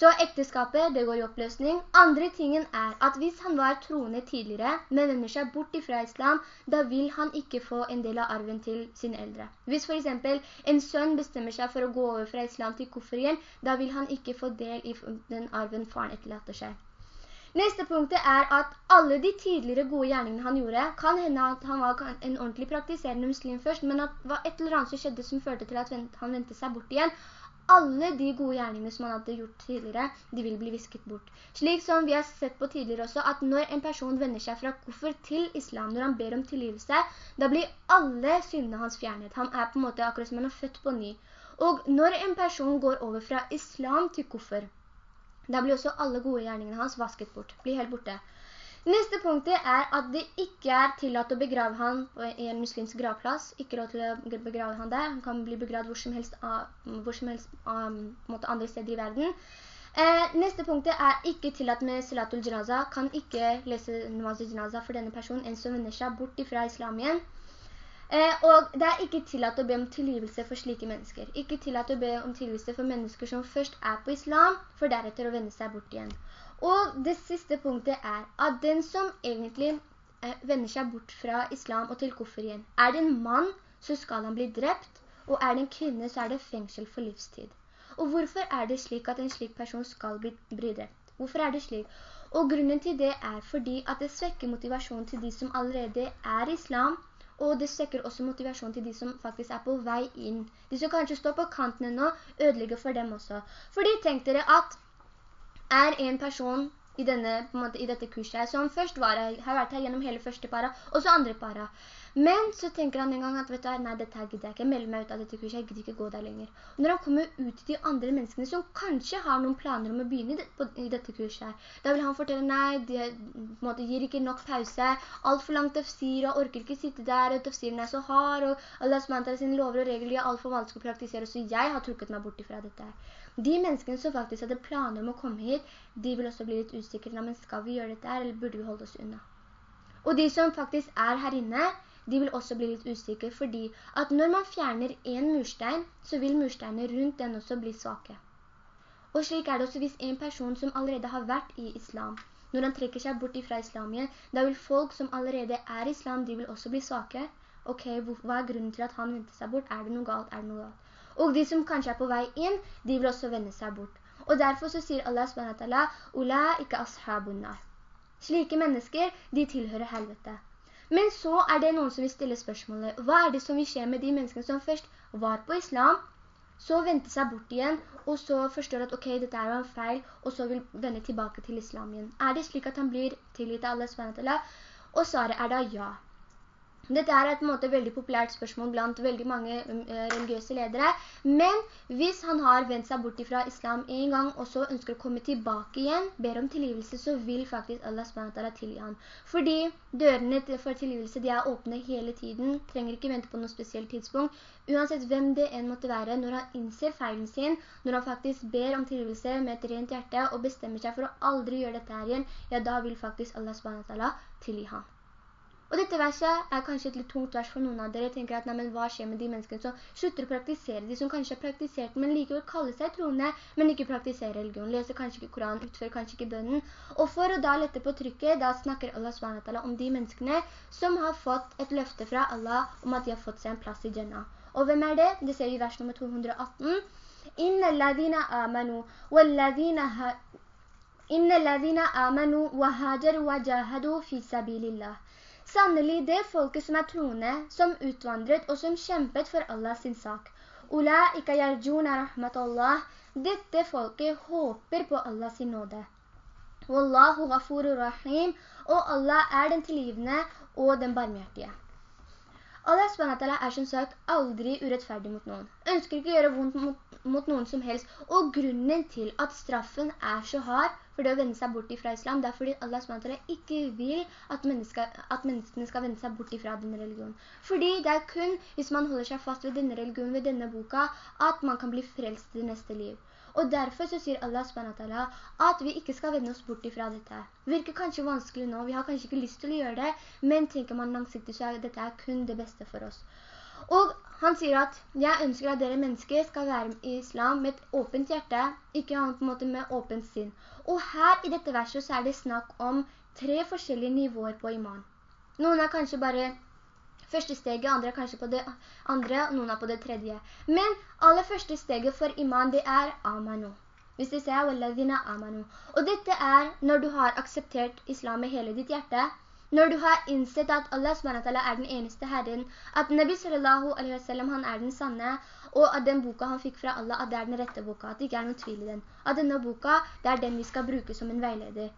Så ekteskapet, det går i oppløsning. Andre tingen er at hvis han var troende tidligere, men vender seg bort fra islam, da vil han ikke få en del av arven til sin eldre. Hvis for eksempel en sønn bestemmer seg for å gå over fra islam til kuffer igjen, da vil han ikke få del i den arven faren etterlater seg. Neste punktet er at alle de tidligere gode gjerningene han gjorde, kan hende at han var en ordentlig praktiserende muslim først, men at det var et eller annet som skjedde som førte til at han ventet seg bort igjen, alle de gode gjerningene som han hadde gjort tidligere, de vil bli visket bort. Slik som vi har sett på tidligere også, at når en person vender seg fra kuffer til islam, når han ber om tilgivelse, da blir alle syndene hans fjernet. Han er på en måte akkurat som han er født på ny. Og når en person går over fra islam til kuffer, da blir også alle gode gjerningene hans vasket bort, blir helt borte. Neste punktet er at det ikke er tillatt å begrave han i en muslimsk gravplass. Ikke lov til å begrave han der. Han kan bli begravd hvor som helst, hvor som helst andre steder i verden. Eh, neste punktet er ikke tillatt med salatul janaza. Kan ikke lese namaz janaza for denne personen, en som vender seg bort fra islam igjen. Eh, og det er ikke tillatt å be om tilgivelse for slike mennesker. Ikke tillatt å be om tilgivelse for mennesker som først er på islam, for deretter å vende seg bort igjen. Og det siste punktet er at den som egentlig eh, vender seg bort fra islam og til koffer igjen, er det en mann, så skal han bli drept, og er det en kvinne, så er det fengsel for livstid. Og hvorfor er det slik at en slik person skal bli, bli drept? Hvorfor er det slik? Og grunnen til det er fordi at det svekker motivasjonen til de som allerede er islam, og det søker også motivasjon til de som faktisk er på vei inn. De som kanskje står på kantene nå, ødelegger for dem også. Fordi tenk dere at er en person i, denne, måte, i dette kurset som først var, har vært her gjennom hele første para, og så andre para. Men så tenker han en gang at, vet du, nei, dette her gidder jeg ikke, jeg melder meg ut av dette kurset, jeg gidder ikke gå der lenger. Og når han kommer ut til de andre menneskene som kanskje har noen planer om å begynne i, dette kurset, da vil han fortelle, nei, de gir ikke nok pause, alt for langt tafsir, og orker ikke sitte der, og tafsiren er så hard, og Allah SWT sine lover og regler er alt for vanskelig å praktisere, så jeg har trukket meg bort fra dette. De menneskene som faktisk hadde planer om å komme hit, de vil også bli litt usikre. men skal vi gjøre dette her, eller burde vi holde oss unna? Og de som faktisk er her inne, de vil også bli litt usikre, fordi at når man fjerner en murstein, så vil mursteinene rundt den også bli svake. Og slik er det også hvis en person som allerede har vært i islam, når han trekker seg bort fra islam igjen, da vil folk som allerede er islam, de vil også bli svake. Ok, hva er grunnen til at han venter seg bort? Er det noe galt? Er det noe galt? Og de som kanskje er på vei inn, de vil også vende seg bort. Og derfor så sier Allah SWT, «Ula ashabunna». Slike mennesker, de tilhører helvete. Men så er det noen som vil stille spørsmålet, hva er det som vil skje med de menneskene som først var på islam, så venter seg bort igjen, og så forstår at ok, dette er jo en feil, og så vil vende tilbake til islam igjen. Er det slik at han blir tilgitt av Allah SWT? Og svaret er da ja. Dette er et måte veldig populært spørsmål blant veldig mange um, eh, religiøse ledere, men hvis han har vendt seg bort fra islam en gang, og så ønsker å komme tilbake igjen, ber om tilgivelse, så vil faktisk Allah SWT tilgi han. Fordi dørene for tilgivelse, de er åpne hele tiden, trenger ikke vente på noe spesielt tidspunkt. Uansett hvem det enn måtte være, når han innser feilen sin, når han faktisk ber om tilgivelse med et rent hjerte, og bestemmer seg for å aldri gjøre dette her igjen, ja, da vil faktisk Allah SWT tilgi han. Og dette verset er kanskje et litt tungt vers for noen av dere. Jeg tenker at, nei, men hva skjer med de menneskene som slutter å praktisere? De som kanskje har praktisert, men likevel kaller seg troende, men ikke praktiserer religion. Leser kanskje ikke Koran, utfører kanskje ikke bønnen. Og for å da lette på trykket, da snakker Allah SWT om de menneskene som har fått et løfte fra Allah om at de har fått seg en plass i Jannah. Og hvem er det? Det ser vi i vers nummer 218. Inna alladhina amanu walladhina Inna alladhina amanu wa hajaru wa jahadu fi sabilillah. Sannelig det folket som er troende, som utvandret og som kjempet for Allah sin sak. Ulaika yarjuna rahmatullah. Dette folket håper på Allah sin nåde. Wallahu ghafurur rahim. Og Allah er den tilgivende og den barmhjertige. Allah SWT er som sagt aldri urettferdig mot noen. Ønsker ikke å gjøre vondt mot, mot, noen som helst. Og grunnen til at straffen er så hard for det å vende seg bort fra islam, det er fordi Allah SWT ikke vil at, at menneskene skal vende seg bort fra denne religionen. Fordi det er kun hvis man holder seg fast ved denne religionen, ved denne boka, at man kan bli frelst i det neste liv. Og derfor så sier Allah SWT at vi ikke skal vende oss bort ifra dette. Virker kanskje vanskelig nå, vi har kanskje ikke lyst til å gjøre det, men tenker man langsiktig så er dette kun det beste for oss. Og han sier at jeg ønsker at dere mennesker skal være i islam med et åpent hjerte, ikke på en måte med åpent sinn. Og her i dette verset så er det snakk om tre forskjellige nivåer på iman. Noen er kanskje bare første steget, andre er kanskje på det andre, noen er på det tredje. Men aller første steget for iman, det er amanu. Hvis de sier «Walladina amanu». Og dette er når du har akseptert islam med hele ditt hjerte, når du har innsett at Allah SWT er den eneste Herren, at Nabi sallallahu alaihi wasallam han er den sanne, og at den boka han fikk fra Allah, at det er den rette boka, at det ikke er noen tvil i den. At denne boka, det er den vi skal bruke som en veileder.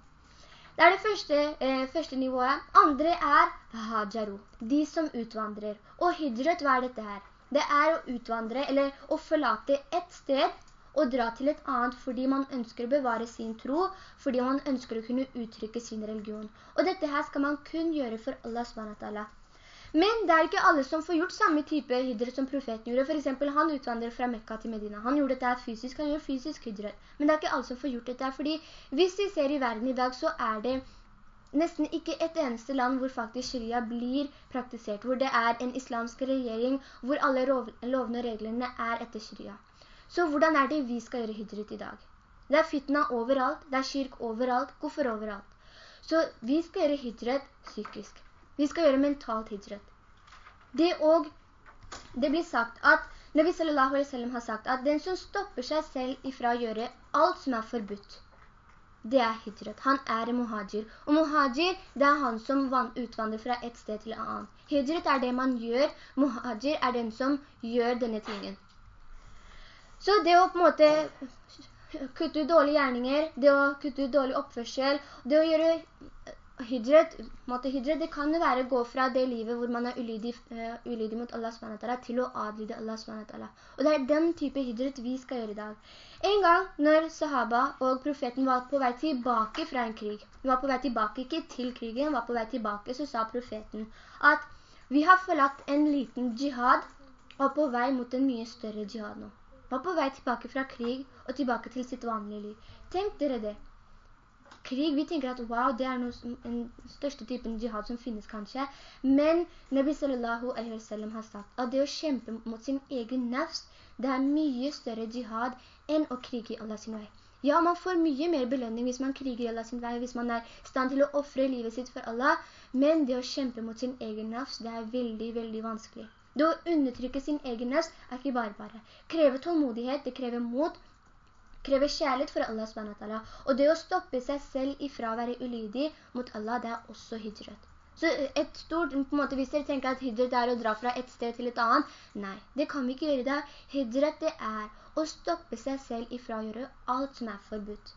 Det er det første, eh, første nivået. Andre er hajaru, de som utvandrer. Og hijret, hva er dette her? Det er å utvandre, eller å forlate et sted og dra til et annet fordi man ønsker å bevare sin tro, fordi man ønsker å kunne uttrykke sin religion. Og dette her skal man kun gjøre for Allah SWT. Men det er ikke alle som får gjort samme type hydret som profeten gjorde. For eksempel, han utvandrer fra Mekka til Medina. Han gjorde dette fysisk, han gjorde fysisk hydret. Men det er ikke alle som får gjort dette, fordi hvis vi ser i verden i dag, så er det nesten ikke et eneste land hvor faktisk sharia blir praktisert, hvor det er en islamsk regjering, hvor alle lovene og reglene er etter sharia. Så hvordan er det vi skal gjøre hydret i dag? Det er fitna overalt, det er kirk overalt, hvorfor overalt? Så vi skal gjøre hydret psykisk. Vi skal gjøre mentalt hijret. Det, det blir sagt at Nabi sallallahu alaihi wasallam har sagt at den som stopper seg selv ifra å gjøre alt som er forbudt, det er hijret. Han er muhajir. Og muhajir, det er han som utvandrer fra et sted til et annet. Hijret er det man gjør. Muhajir er den som gjør denne tingen. Så det å på en måte kutte ut dårlige gjerninger, det å kutte ut dårlig oppførsel, det å gjøre hydret, måte hydret, det kan jo være å gå fra det livet hvor man er ulydig, uh, ulydig mot Allah SWT til å adlyde Allah SWT. Og det er den type hydret vi skal gjøre i dag. En gang når sahaba og profeten var på vei tilbake fra en krig, vi var på vei tilbake, ikke til krigen, var på vei tilbake, så sa profeten at vi har forlatt en liten jihad og på vei mot en mye større jihad nå. Var på vei tilbake fra krig og tilbake til sitt vanlige liv. Tenk dere det krig, vi tenker at wow, det er som, den største typen jihad som finnes kanskje. Men Nabi sallallahu alaihi wa sallam har sagt at det å kjempe mot sin egen nafs, det er mye større jihad enn å krige i Allah sin vei. Ja, man får mye mer belønning hvis man kriger i Allah sin vei, hvis man er i stand til å offre livet sitt for Allah, men det å kjempe mot sin egen nafs, det er veldig, veldig vanskelig. Det å undertrykke sin egen nøst er ikke bare bare. Krever tålmodighet, det krever mot, krever kjærlighet for Allah SWT. Og det å stoppe seg selv ifra å være ulydig mot Allah, det er også hijret. Så et stort, på en måte, hvis dere tenker at hijret er å dra fra et sted til et annet, nei, det kan vi ikke gjøre det. Hijret det er å stoppe seg selv ifra å gjøre alt som er forbudt.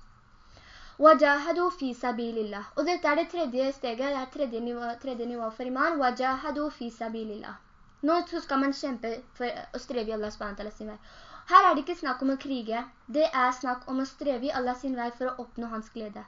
وَجَاهَدُوا فِي سَبِيلِ اللَّهِ Og dette er det tredje steget, det er tredje nivå, tredje nivå for iman. وَجَاهَدُوا فِي سَبِيلِ sabilillah». Nå skal man kjempe for å streve i Allah SWT sin vei. Her er det ikke snakk om å krige. Det er snakk om å streve i Allah sin vei for å oppnå hans glede.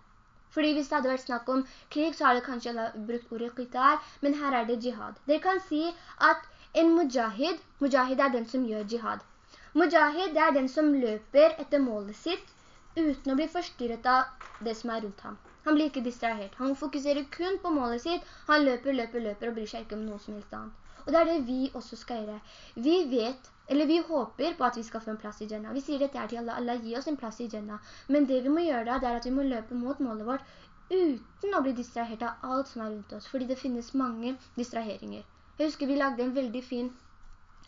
Fordi hvis det hadde vært snakk om krig, så hadde kanskje Allah brukt ordet qitar, men her er det jihad. Dere kan si at en mujahid, mujahid er den som gjør jihad. Mujahid er den som løper etter målet sitt, uten å bli forstyrret av det som er rundt ham. Han blir ikke distrahert. Han fokuserer kun på målet sitt. Han løper, løper, løper og bryr seg ikke om noe som helst annet. Og det er det vi også skal gjøre. Vi vet eller vi håper på at vi skal få en plass i Jannah. Vi sier dette her til Allah. Allah gir oss en plass i Jannah. Men det vi må gjøre da, det er at vi må løpe mot målet vårt uten å bli distrahert av alt som er rundt oss. Fordi det finnes mange distraheringer. Jeg husker vi lagde en veldig fin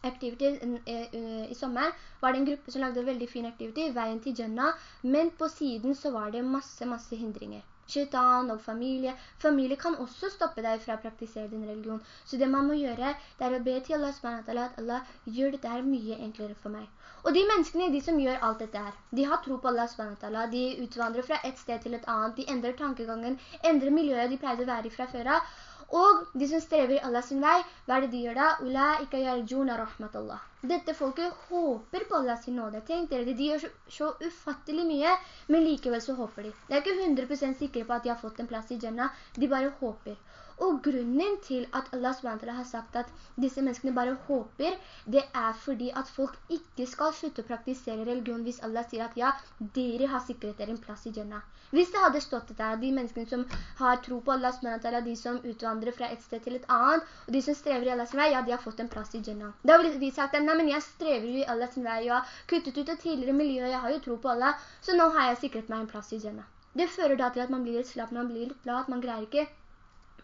activity i sommer, var det en gruppe som lagde en veldig fin activity, veien til Jannah, men på siden så var det masse, masse hindringer. Shaitan og familie. Familie kan også stoppe deg fra å praktisere din religion. Så det man må gjøre, det er å be til Allah SWT at Allah gjør dette her mye enklere for meg. Og de menneskene, de som gjør alt dette her, de har tro på Allah SWT, de utvandrer fra et sted til et annet, de endrer tankegangen, endrer miljøet de pleide å være i fra før av, og de som strever i Allah sin vei, hva er det de gjør da? Ulaika yarjuna rahmatallah. Dette folket håper på Allah sin nåde. Tenk dere, de gjør så, så, ufattelig mye, men likevel så håper de. De er ikke 100% sikre på at de har fått en plass i Jannah, de bare håper. Og grunnen til at Allah SWT har sagt at disse menneskene bare håper, det er fordi at folk ikke skal slutte å praktisere religion hvis Allah sier at ja, dere har sikret dere en plass i Jannah. Hvis det hadde stått der, de menneskene som har tro på Allah SWT, de som utvandrer fra et sted til et annet, og de som strever i Allahs vei, ja, de har fått en plass i Jannah. Da ville de sagt nei, men jeg strever jo i Allahs vei, og har kuttet ut et tidligere miljø, jeg har jo tro på Allah, så nå har jeg sikret meg en plass i Jannah. Det fører da til at man blir litt slapp, man blir litt glad, man greier ikke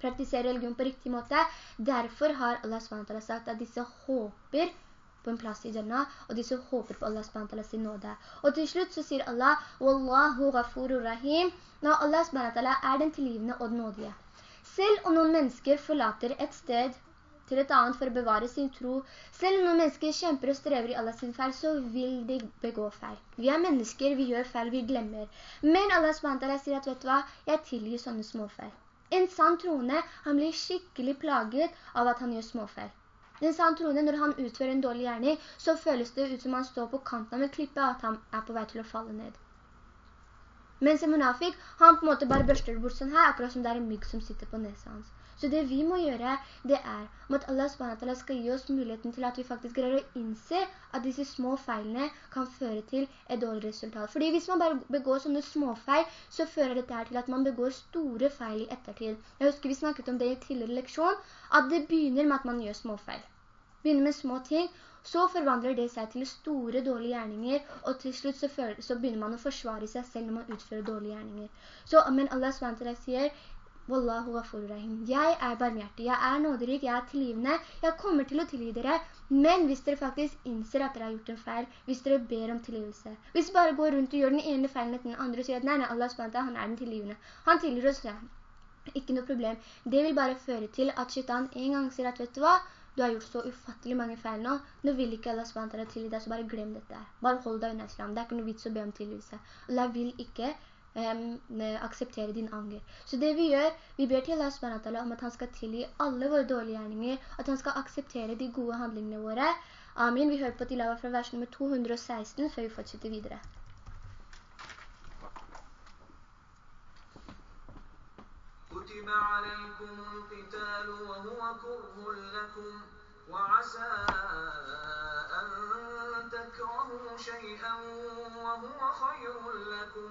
praktisere religion på riktig måte. Derfor har Allah SWT sagt at disse håper på en plass i Jannah, og disse håper på Allah SWT sin nåde. Og til slutt så sier Allah, Wallahu ghafurur rahim, når Allah SWT er den tilgivende og den nådige. Selv om noen mennesker forlater et sted til et annet for å bevare sin tro. Selv om noen mennesker kjemper og strever i Allah sin feil, så vil de begå feil. Vi er mennesker, vi gjør feil, vi glemmer. Men Allah SWT sier at, vet du hva, jeg tilgir sånne småfeil. En sann troende, han blir skikkelig plaget av at han gjør småfeil. En sann troende, når han utfører en dårlig gjerning, så føles det ut som han står på kanten av klippet klippe, at han er på vei til å falle ned. Mens en monafik, han på en måte bare børster det bort sånn her, akkurat som det er en mygg som sitter på nesa hans. Så det vi må gjøre, det er at Allah SWT skal gi oss muligheten til at vi faktisk greier å innse at disse små feilene kan føre til et dårlig resultat. Fordi hvis man bare begår sånne små feil, så fører dette her til at man begår store feil i ettertid. Jeg husker vi snakket om det i tidligere leksjon, at det begynner med at man gjør små feil. Begynner med små ting, så forvandler det seg til store dårlige gjerninger, og til slutt så, så, begynner man å forsvare seg selv når man utfører dårlige gjerninger. Så, men Allah SWT sier, Wallahu rahim. Jeg er barmhjertig, jeg er nåderik, jeg er tilgivende. Jeg kommer til å tilgi dere, men hvis dere faktisk innser at dere har gjort en feil, hvis dere ber om tilgivelse, hvis dere bare går rundt og gjør den ene feilen etter den andre og sier at nei, nei, Allah SWT, han er den tilgivende. Han tilgir oss, ja. Ikke noe problem. Det vil bare føre til at shaitan en gang sier at, vet du hva, du har gjort så ufattelig mange feil nå, nå vil ikke Allah SWT tilgi deg, så bare glem dette. Bare hold deg unna islam, det er ikke noe vits å be om tilgivelse. Allah vil ikke akseptere din anger. Så det vi gjør, vi ber til Allah SWT om at han skal tilgi alle våre dårlige gjerninger, at han skal akseptere de gode handlingene våre. Amen. Vi hører på tilava fra vers nummer 216 før vi fortsetter videre. كتب عليكم القتال وهو كره لكم وعسى أن تكرهوا شيئا وهو خير لكم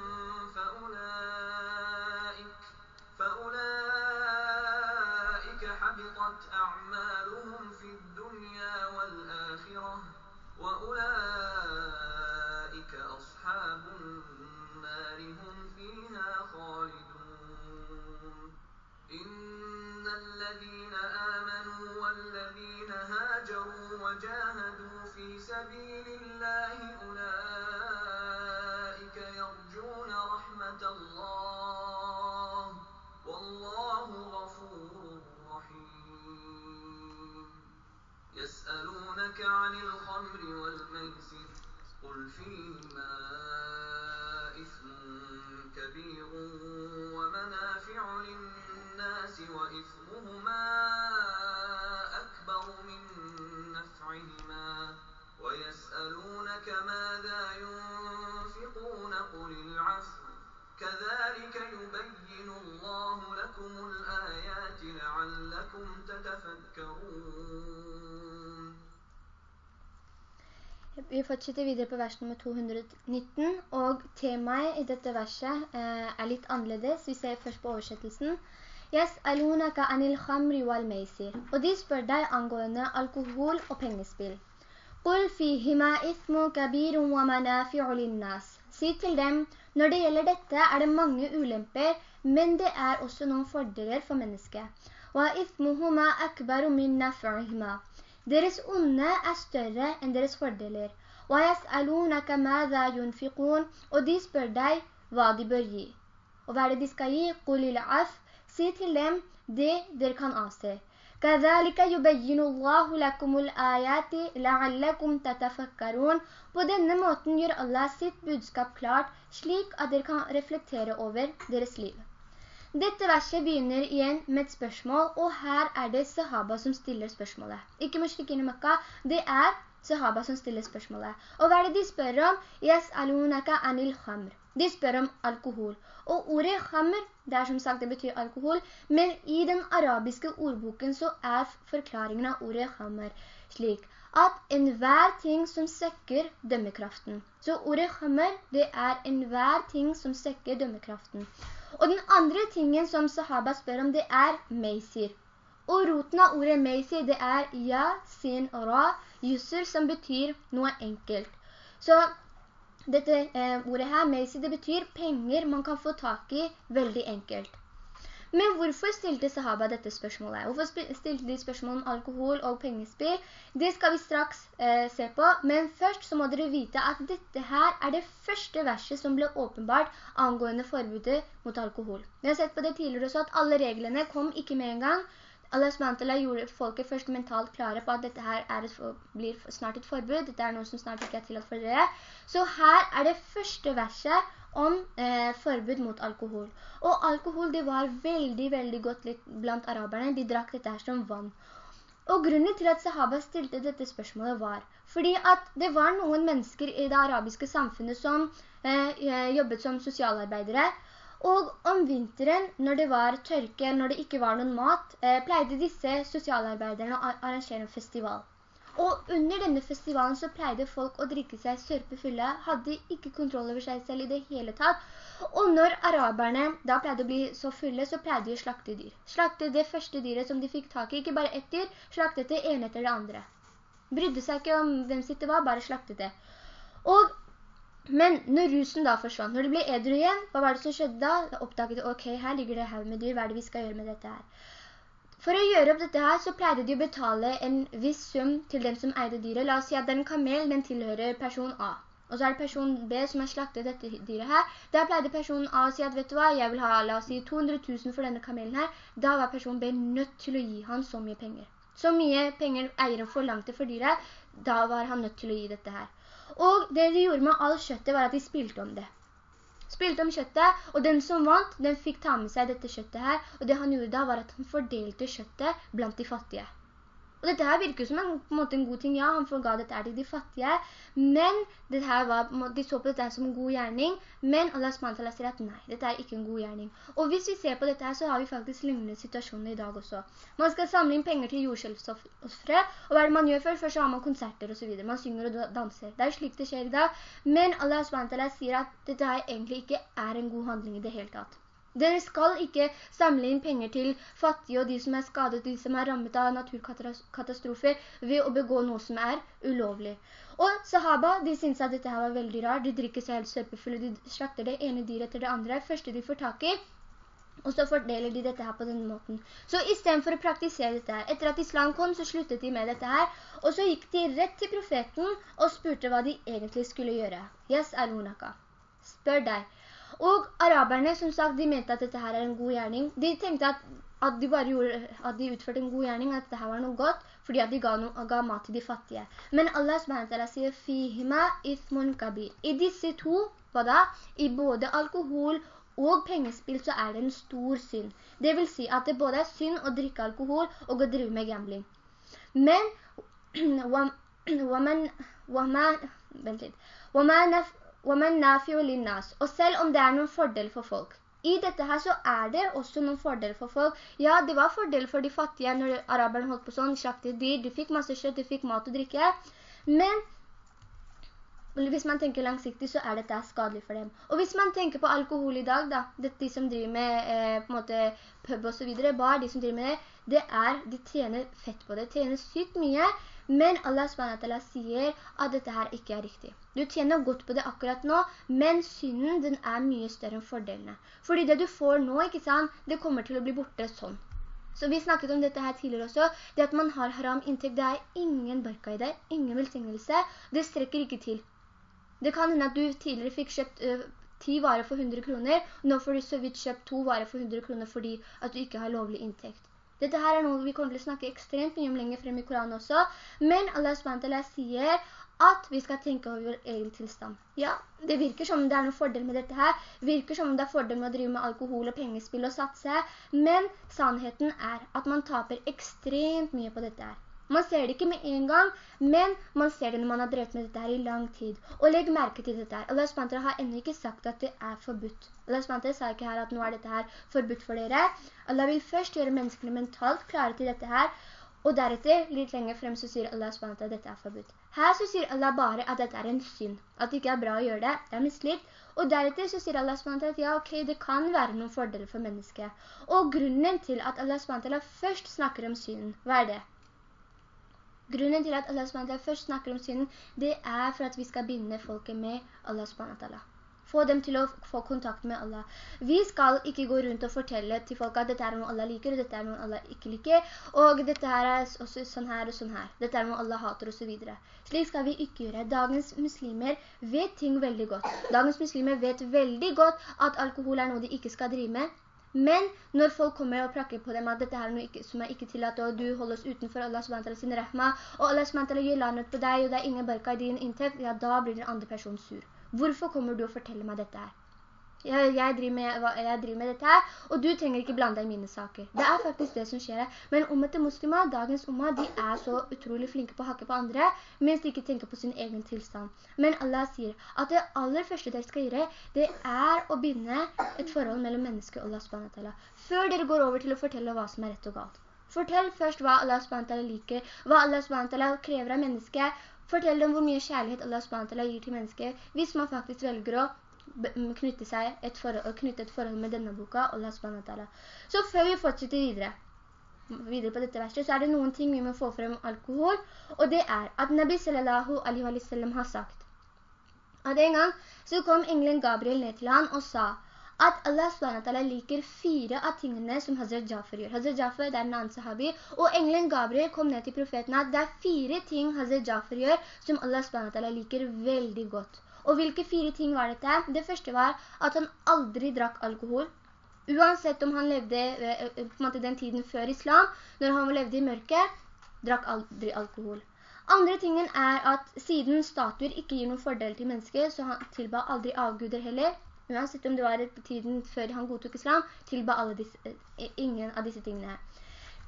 وجاهدوا في سبيل الله أولئك يرجون رحمة الله. والله غفور رحيم. يسألونك عن الخمر والميسر قل فيهما إثم كبير ومنافع للناس وإثمهما كذلك يبين الله لكم الآيات لعلكم تتفكرون Vi fortsetter videre på vers nummer 219, og temaet i dette verset eh, er litt annerledes. Vi ser først på oversettelsen. Yas'alunaka anil khamri wal meisir. Og de spør deg angående alkohol og pengespill. Qul fihima ithmu kabirun wa manafi'u linnas. Si til dem, når det gjelder dette er det mange ulemper, men det er også noen fordeler for mennesket. Deres onde er større enn deres fordeler. Og de spør deg hva de bør gi. Og hva er det de skal gi? Si til dem det dere kan avse. På denne måten gjør Allah sitt budskap klart, slik at dere kan reflektere over deres liv. Dette verset begynner igjen med et spørsmål, og her er det sahaba som stiller spørsmålet. Ikke mushrikin i Mekka, det er sahaba som stiller spørsmålet. Og hva er det de spør om? Yas'alunaka anil khamr. De spør om alkohol. Og ordet hammer, det er som sagt, det betyr alkohol, men i den arabiske ordboken så er forklaringen av ordet hammer slik at enhver ting som sekker dømmekraften. Så ordet hammer, det er enhver ting som sekker dømmekraften. Og den andre tingen som sahaba spør om, det er meisir. Og roten av ordet meisir, det er ja, sin, ra, jusser, som betyr noe enkelt. Så dette eh, ordet her, meisir, det betyr penger man kan få tak i veldig enkelt. Men hvorfor stilte sahaba dette spørsmålet? Hvorfor stilte de spørsmål om alkohol og pengespill? Det skal vi straks eh, se på, men først så må dere vite at dette her er det første verset som ble åpenbart angående forbudet mot alkohol. Vi har sett på det tidligere også at alle reglene kom ikke med en gang. Allah SWT gjorde folket først mentalt klare på at dette her et, blir snart et forbud. Dette er noe som snart ikke er tillatt for dere. Så her er det første verset om eh, forbud mot alkohol. Og alkohol det var veldig, veldig godt blant araberne. De drakk dette her som vann. Og grunnen til at sahaba stilte dette spørsmålet var fordi at det var noen mennesker i det arabiske samfunnet som eh, jobbet som sosialarbeidere, og om vinteren, når det var tørke, når det ikke var noen mat, eh, pleide disse sosialarbeiderne å arrangere en festival. Og under denne festivalen så pleide folk å drikke seg sørpefulle, hadde ikke kontroll over seg selv i det hele tatt. Og når araberne da pleide å bli så fulle, så pleide de å slakte dyr. Slakte det første dyret som de fikk tak i, ikke bare ett dyr, slaktet det ene etter det andre. Brydde seg ikke om hvem sitt det var, bare slaktet det. Og men når rusen da forsvant, når det ble edru igjen, hva var det som skjedde da? Da oppdaget de, ok, her ligger det her med dyr, hva er det vi skal gjøre med dette her? For å gjøre opp dette her, så pleide de å betale en viss sum til dem som eide dyret. La oss si at den kamel, den tilhører person A. Og så er det person B som har slaktet dette dyret her. Da pleide person A å si at, vet du hva, jeg vil ha, la oss si, 200 000 for denne kamelen her. Da var person B nødt til å gi han så mye penger. Så mye penger eieren forlangte for dyret, da var han nødt til å gi dette her. Og det de gjorde med all kjøttet var at de spilte om det spilte om kjøttet, og den som vant, den fikk ta med seg dette kjøttet her, og det han gjorde da var at han fordelte kjøttet blant de fattige. Og dette her virker som en, en, måte, en god ting. Ja, han forga dette til de fattige. Men var, de så på dette som en god gjerning. Men Allah SWT sier at nei, dette er ikke en god gjerning. Og hvis vi ser på dette her, så har vi faktisk lignende situasjoner i dag også. Man skal samle inn penger til jordskjelvsoffre. Og hva er det man gjør før? Først så har man konserter og så videre. Man synger og danser. Det er slik det skjer i dag. Men Allah SWT sier at dette her egentlig ikke er en god handling i det hele tatt. Dere skal ikke samle inn penger til fattige og de som er skadet, de som er rammet av naturkatastrofer, ved å begå noe som er ulovlig. Og sahaba, de synes at dette her var veldig rart. De drikker seg helt søpefulle, de slakter det ene dyr etter det andre. Første de får tak i, og så fordeler de dette her på denne måten. Så i stedet for å praktisere dette her, etter at islam kom, så sluttet de med dette her, og så gikk de rett til profeten og spurte hva de egentlig skulle gjøre. Yes, Arunaka, Spør deg. Og araberne, som sagt, de mente at dette her er en god gjerning. De tenkte at, at de bare gjorde, at de utførte en god gjerning, at dette her var noe godt, fordi at de ga, no, ga mat til de fattige. Men Allah SWT sier, «Fihima ithmun kabir». I disse to, hva da? I både alkohol og pengespill så er det en stor synd. Det vil si at det både er synd å drikke alkohol og å drive med gambling. Men, وَمَنْ, وَمَنْ, vent og selv om det er noen fordel for folk. I dette her så er det også noen fordel for folk. Ja, det var fordel for de fattige når araberne holdt på sånn, slaktet dyr, du fikk masse kjøtt, du fikk mat og drikke. Men hvis man tenker langsiktig, så er dette skadelig for dem. Og hvis man tenker på alkohol i dag, da, de som driver med eh, måte, pub og så videre, bar, de som driver med det, det er, de tjener fett på det, de tjener sykt mye, men Allah SWT sier at dette her ikke er riktig. Du tjener godt på det akkurat nå, men synden den er mye større enn fordelene. Fordi det du får nå, ikke sant, det kommer til å bli borte sånn. Så vi snakket om dette her tidligere også. Det at man har haram inntekt, det er ingen barka i det, ingen velsignelse. Det strekker ikke til. Det kan hende at du tidligere fikk kjøpt øh, 10 varer for 100 kroner, nå får du så vidt kjøpt to varer for 100 kroner fordi at du ikke har lovlig inntekt. Dette her er noe vi kommer til å snakke ekstremt mye om lenger frem i Koranen også, men Allah SWT sier at vi skal tenke over vår egen tilstand. Ja, det virker som det er noen fordel med dette her, virker som det er fordel med å drive med alkohol og pengespill og satse, men sannheten er at man taper ekstremt mye på dette her. Man ser det ikke med en gang, men man ser det når man har drevet med dette her i lang tid. Og legg merke til dette her. Allah SWT har enda ikke sagt at det er forbudt. Allah SWT sa ikke her at nå er dette her forbudt for dere. Allah vil først gjøre menneskene mentalt klare til dette her, og deretter, litt lenger frem, så sier Allah SWT at dette er forbudt. Her så sier Allah bare at dette er en synd, at det ikke er bra å gjøre det, det er mislikt. Og deretter så sier Allah SWT at ja, ok, det kan være noen fordeler for mennesket. Og grunnen til at Allah SWT først snakker om synden, hva er det? Grunnen til at Allah SWT først snakker om synden, det er for at vi skal binde folket med Allah SWT. Få dem til å få kontakt med Allah. Vi skal ikke gå rundt og fortelle til folk at dette er noe Allah liker, og dette er noe Allah ikke liker, og dette er også sånn her og sånn her. Dette er noe Allah hater og så videre. Slik skal vi ikke gjøre. Dagens muslimer vet ting veldig godt. Dagens muslimer vet veldig godt at alkohol er noe de ikke skal drive med, men når folk kommer og prakker på dem at dette er noe som er ikke tillatt, og du holder oss utenfor Allah SWT sin rahma, og Allah SWT gir landet på deg, og det er ingen barka i din inntekt, ja, da blir den andre personen sur. Hvorfor kommer du og forteller meg dette her? Jeg, jeg, driver med, jeg, driver med, dette her, og du trenger ikke blande deg i mine saker. Det er faktisk det som skjer. Men ummet til muslimer, dagens umma, de er så utrolig flinke på å hakke på andre, mens de ikke tenker på sin egen tilstand. Men Allah sier at det aller første dere skal gjøre, det er å binde et forhold mellom menneske og Allah SWT. Før dere går over til å fortelle hva som er rett og galt. Fortell først hva Allah SWT liker, hva Allah SWT krever av mennesket. Fortell dem hvor mye kjærlighet Allah SWT gir til mennesket, hvis man faktisk velger å knytte, et forhold, knytte et forhold med denne boka, Allah subhanahu Så før vi fortsetter videre, videre på dette verset, så er det noen ting vi må få frem alkohol, og det er at Nabi sallallahu alaihi wa sallam har sagt at en gang så kom engelen Gabriel ned til han og sa at Allah SWT liker fire av tingene som Hazret Jafar gjør. Hazret Jafar det er en annen sahabi, og engelen Gabriel kom ned til profeten at det er fire ting Hazret Jafar gjør som Allah SWT liker veldig godt. Og hvilke fire ting var dette? Det første var at han aldri drakk alkohol. Uansett om han levde eh, eh, på måte den tiden før islam, når han levde i mørket, drakk aldri alkohol. Andre tingen er at siden statuer ikke gir noen fordel til mennesker, så han tilba aldri avguder heller. Uansett om det var tiden før han godtok islam, tilba disse, eh, ingen av disse tingene.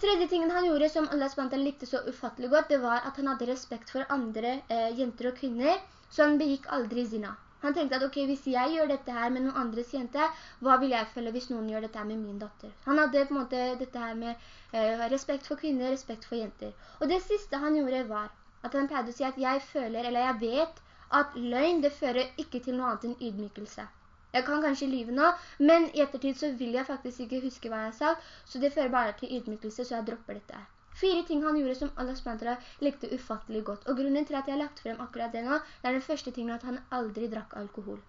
Tredje tingen han gjorde som Allah likte så ufattelig godt, det var at han hadde respekt for andre eh, jenter og kvinner, så han begikk aldri zina. Han tenkte at ok, hvis jeg gjør dette her med noen andres jente, hva vil jeg følge hvis noen gjør dette her med min datter? Han hadde på en måte dette her med eh, respekt for kvinner, respekt for jenter. Og det siste han gjorde var at han pleide å si at jeg føler, eller jeg vet, at løgn det fører ikke til noe annet enn ydmykelse. Jeg kan kanskje lyve nå, men i ettertid så vil jeg faktisk ikke huske hva jeg har sagt, så det fører bare til ydmykelse, så jeg dropper dette. Fire ting han gjorde som Allah SWT likte ufattelig godt. Og grunnen til at jeg har lagt frem akkurat det nå, det er den første tingen at han aldri drakk alkohol.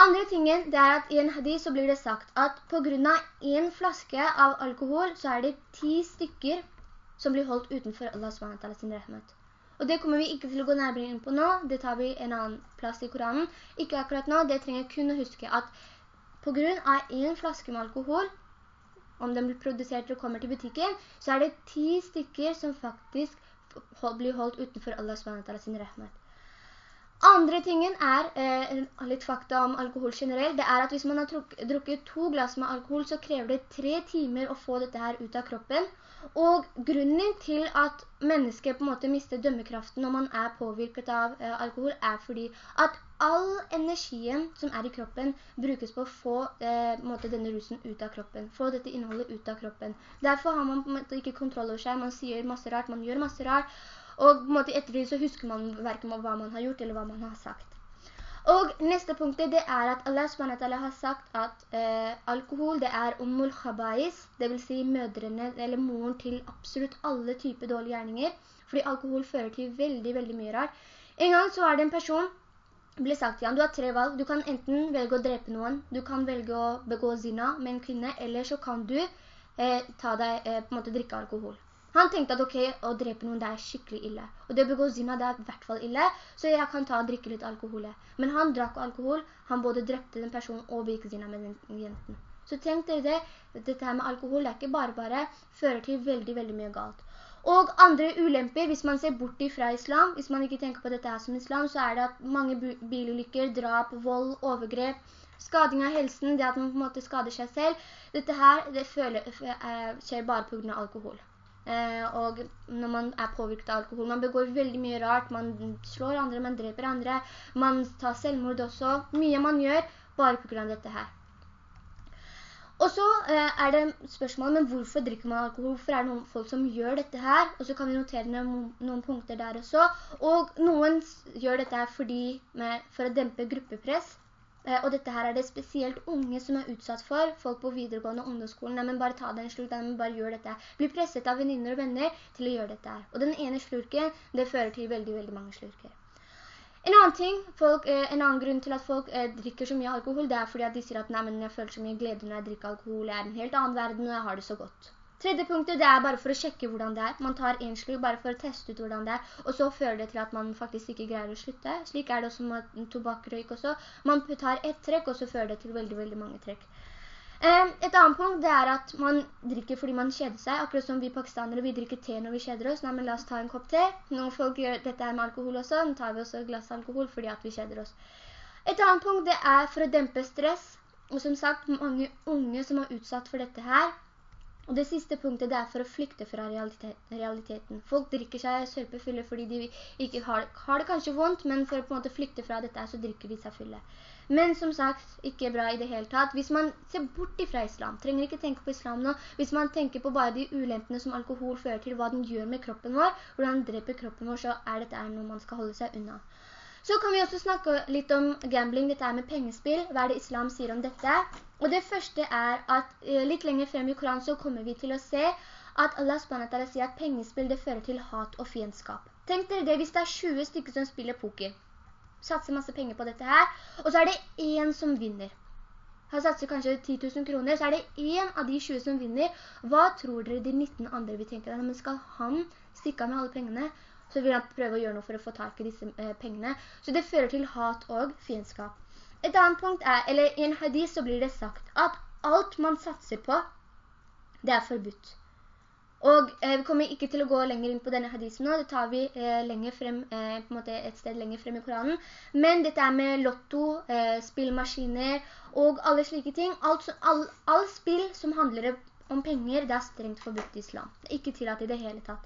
Andre tingen, det er at i en hadith så blir det sagt at på grunn av en flaske av alkohol, så er det ti stykker som blir holdt utenfor Allah SWT sin rahmet. Og det kommer vi ikke til å gå nærmere inn på nå, det tar vi en annen plass i Koranen. Ikke akkurat nå, det trenger kun å huske at på grunn av en flaske med alkohol, om den blir produsert og kommer til butikken, så er det ti stykker som faktisk blir holdt utenfor Allah SWT sin rahmat. Andre tingen er, eh, litt fakta om alkohol generelt, det er at hvis man har drukket to glass med alkohol, så krever det tre timer å få dette her ut av kroppen. Og grunnen til at mennesket på en måte mister dømmekraften når man er påvirket av eh, alkohol, er fordi at all energien som er i kroppen brukes på å få eh, denne rusen ut av kroppen, få dette innholdet ut av kroppen. Derfor har man måte ikke kontroll over seg, man sier masse rart, man gjør masse rart, og måte ettertid så husker man hverken hva man har gjort eller hva man har sagt. Og neste punktet det er at Allah SWT har sagt at eh, alkohol det er ummul khabais, det vil si mødrene eller moren til absolutt alle typer dårlige gjerninger, fordi alkohol fører til veldig, veldig mye rart. En gang så er det en person, ble sagt til ham, du har tre valg, du kan enten velge å drepe noen, du kan velge å begå zina med en kvinne, eller så kan du eh, ta deg, eh, på en måte drikke alkohol. Han tenkte at ok, å drepe noen det er skikkelig ille. Og det å begå zina det er i hvert fall ille, så jeg kan ta og drikke litt alkohol. Men han drakk alkohol, han både drepte den personen og begikk zina med den jenten. Så tenk dere det, dette her med alkohol det er ikke bare bare, fører til veldig, veldig mye galt. Og andre ulemper, hvis man ser bort fra islam, hvis man ikke tenker på dette her som islam, så er det at mange bilulykker, drap, vold, overgrep, skading av helsen, det at man på en måte skader seg selv, dette her det føler, eh, skjer bare på grunn av alkohol. Eh, og når man er påvirket av alkohol, man begår veldig mye rart, man slår andre, man dreper andre, man tar selvmord også, mye man gjør bare på grunn av dette her. Og så eh, er det spørsmålet, men hvorfor drikker man alkohol? Hvorfor er det noen folk som gjør dette her? Og så kan vi notere noen, noen punkter der også. Og noen gjør dette her med, for å dempe gruppepress, Eh, og dette her er det spesielt unge som er utsatt for, folk på videregående ungdomsskolen, nei, men bare ta den slurk, nei, men bare gjør dette. Blir presset av veninner og venner til å gjøre dette her. Og den ene slurken, det fører til veldig, veldig mange slurker. En annen ting, folk, eh, en annen grunn til at folk eh, drikker så mye alkohol, det er fordi at de sier at nei, men jeg føler så mye glede når jeg drikker alkohol, jeg er en helt annen verden og jeg har det så godt. Tredje punktet, det er bare for å sjekke hvordan det er. Man tar en slurk bare for å teste ut hvordan det er, og så fører det til at man faktisk ikke greier å slutte. Slik er det også med tobakkrøyk også. Man tar ett trekk, og så fører det til veldig, veldig mange trekk. Et annet punkt det er at man drikker fordi man kjeder seg, akkurat som vi pakistanere, vi drikker te når vi kjeder oss. Nei, men la oss ta en kopp te. Noen folk gjør dette her med alkohol også, nå tar vi også glass alkohol fordi at vi kjeder oss. Et annet punkt det er for å dempe stress, og som sagt, mange unge som er utsatt for dette her, og det siste punktet det er for å flykte fra realiteten. Folk drikker seg sørpefylle fordi de ikke har, har, det kanskje vondt, men for å på en måte flykte fra dette så drikker de seg fulle. Men som sagt, ikke bra i det hele tatt. Hvis man ser bort ifra islam, trenger ikke tenke på islam nå, hvis man tenker på bare de ulempene som alkohol fører til, hva den gjør med kroppen vår, hvordan den dreper kroppen vår, så er dette noe man skal holde seg unna. Så kan vi også snakke litt om gambling, dette er med pengespill. Hva er det islam sier om dette? Og det første er at eh, litt lenger frem i Koran så kommer vi til å se at Allah sier at pengespill det fører til hat og fiendskap. Tenk dere det hvis det er 20 stykker som spiller poker. Satser masse penger på dette her. Og så er det en som vinner. Han satser kanskje 10 000 kroner, så er det en av de 20 som vinner. Hva tror dere de 19 andre vil tenke? Men skal han stikke av med alle pengene? så vil han prøve å gjøre noe for å få tak i disse eh, pengene. Så det fører til hat og fiendskap. Et annet punkt er, eller i en hadith så blir det sagt at alt man satser på, det er forbudt. Og eh, vi kommer ikke til å gå lenger inn på denne hadisen nå, det tar vi eh, frem, eh, måte et sted lenger frem i Koranen. Men dette er med lotto, eh, spillmaskiner og alle slike ting. Alt, all, all spill som handler om penger, det er strengt forbudt i islam. Ikke tillatt i det hele tatt.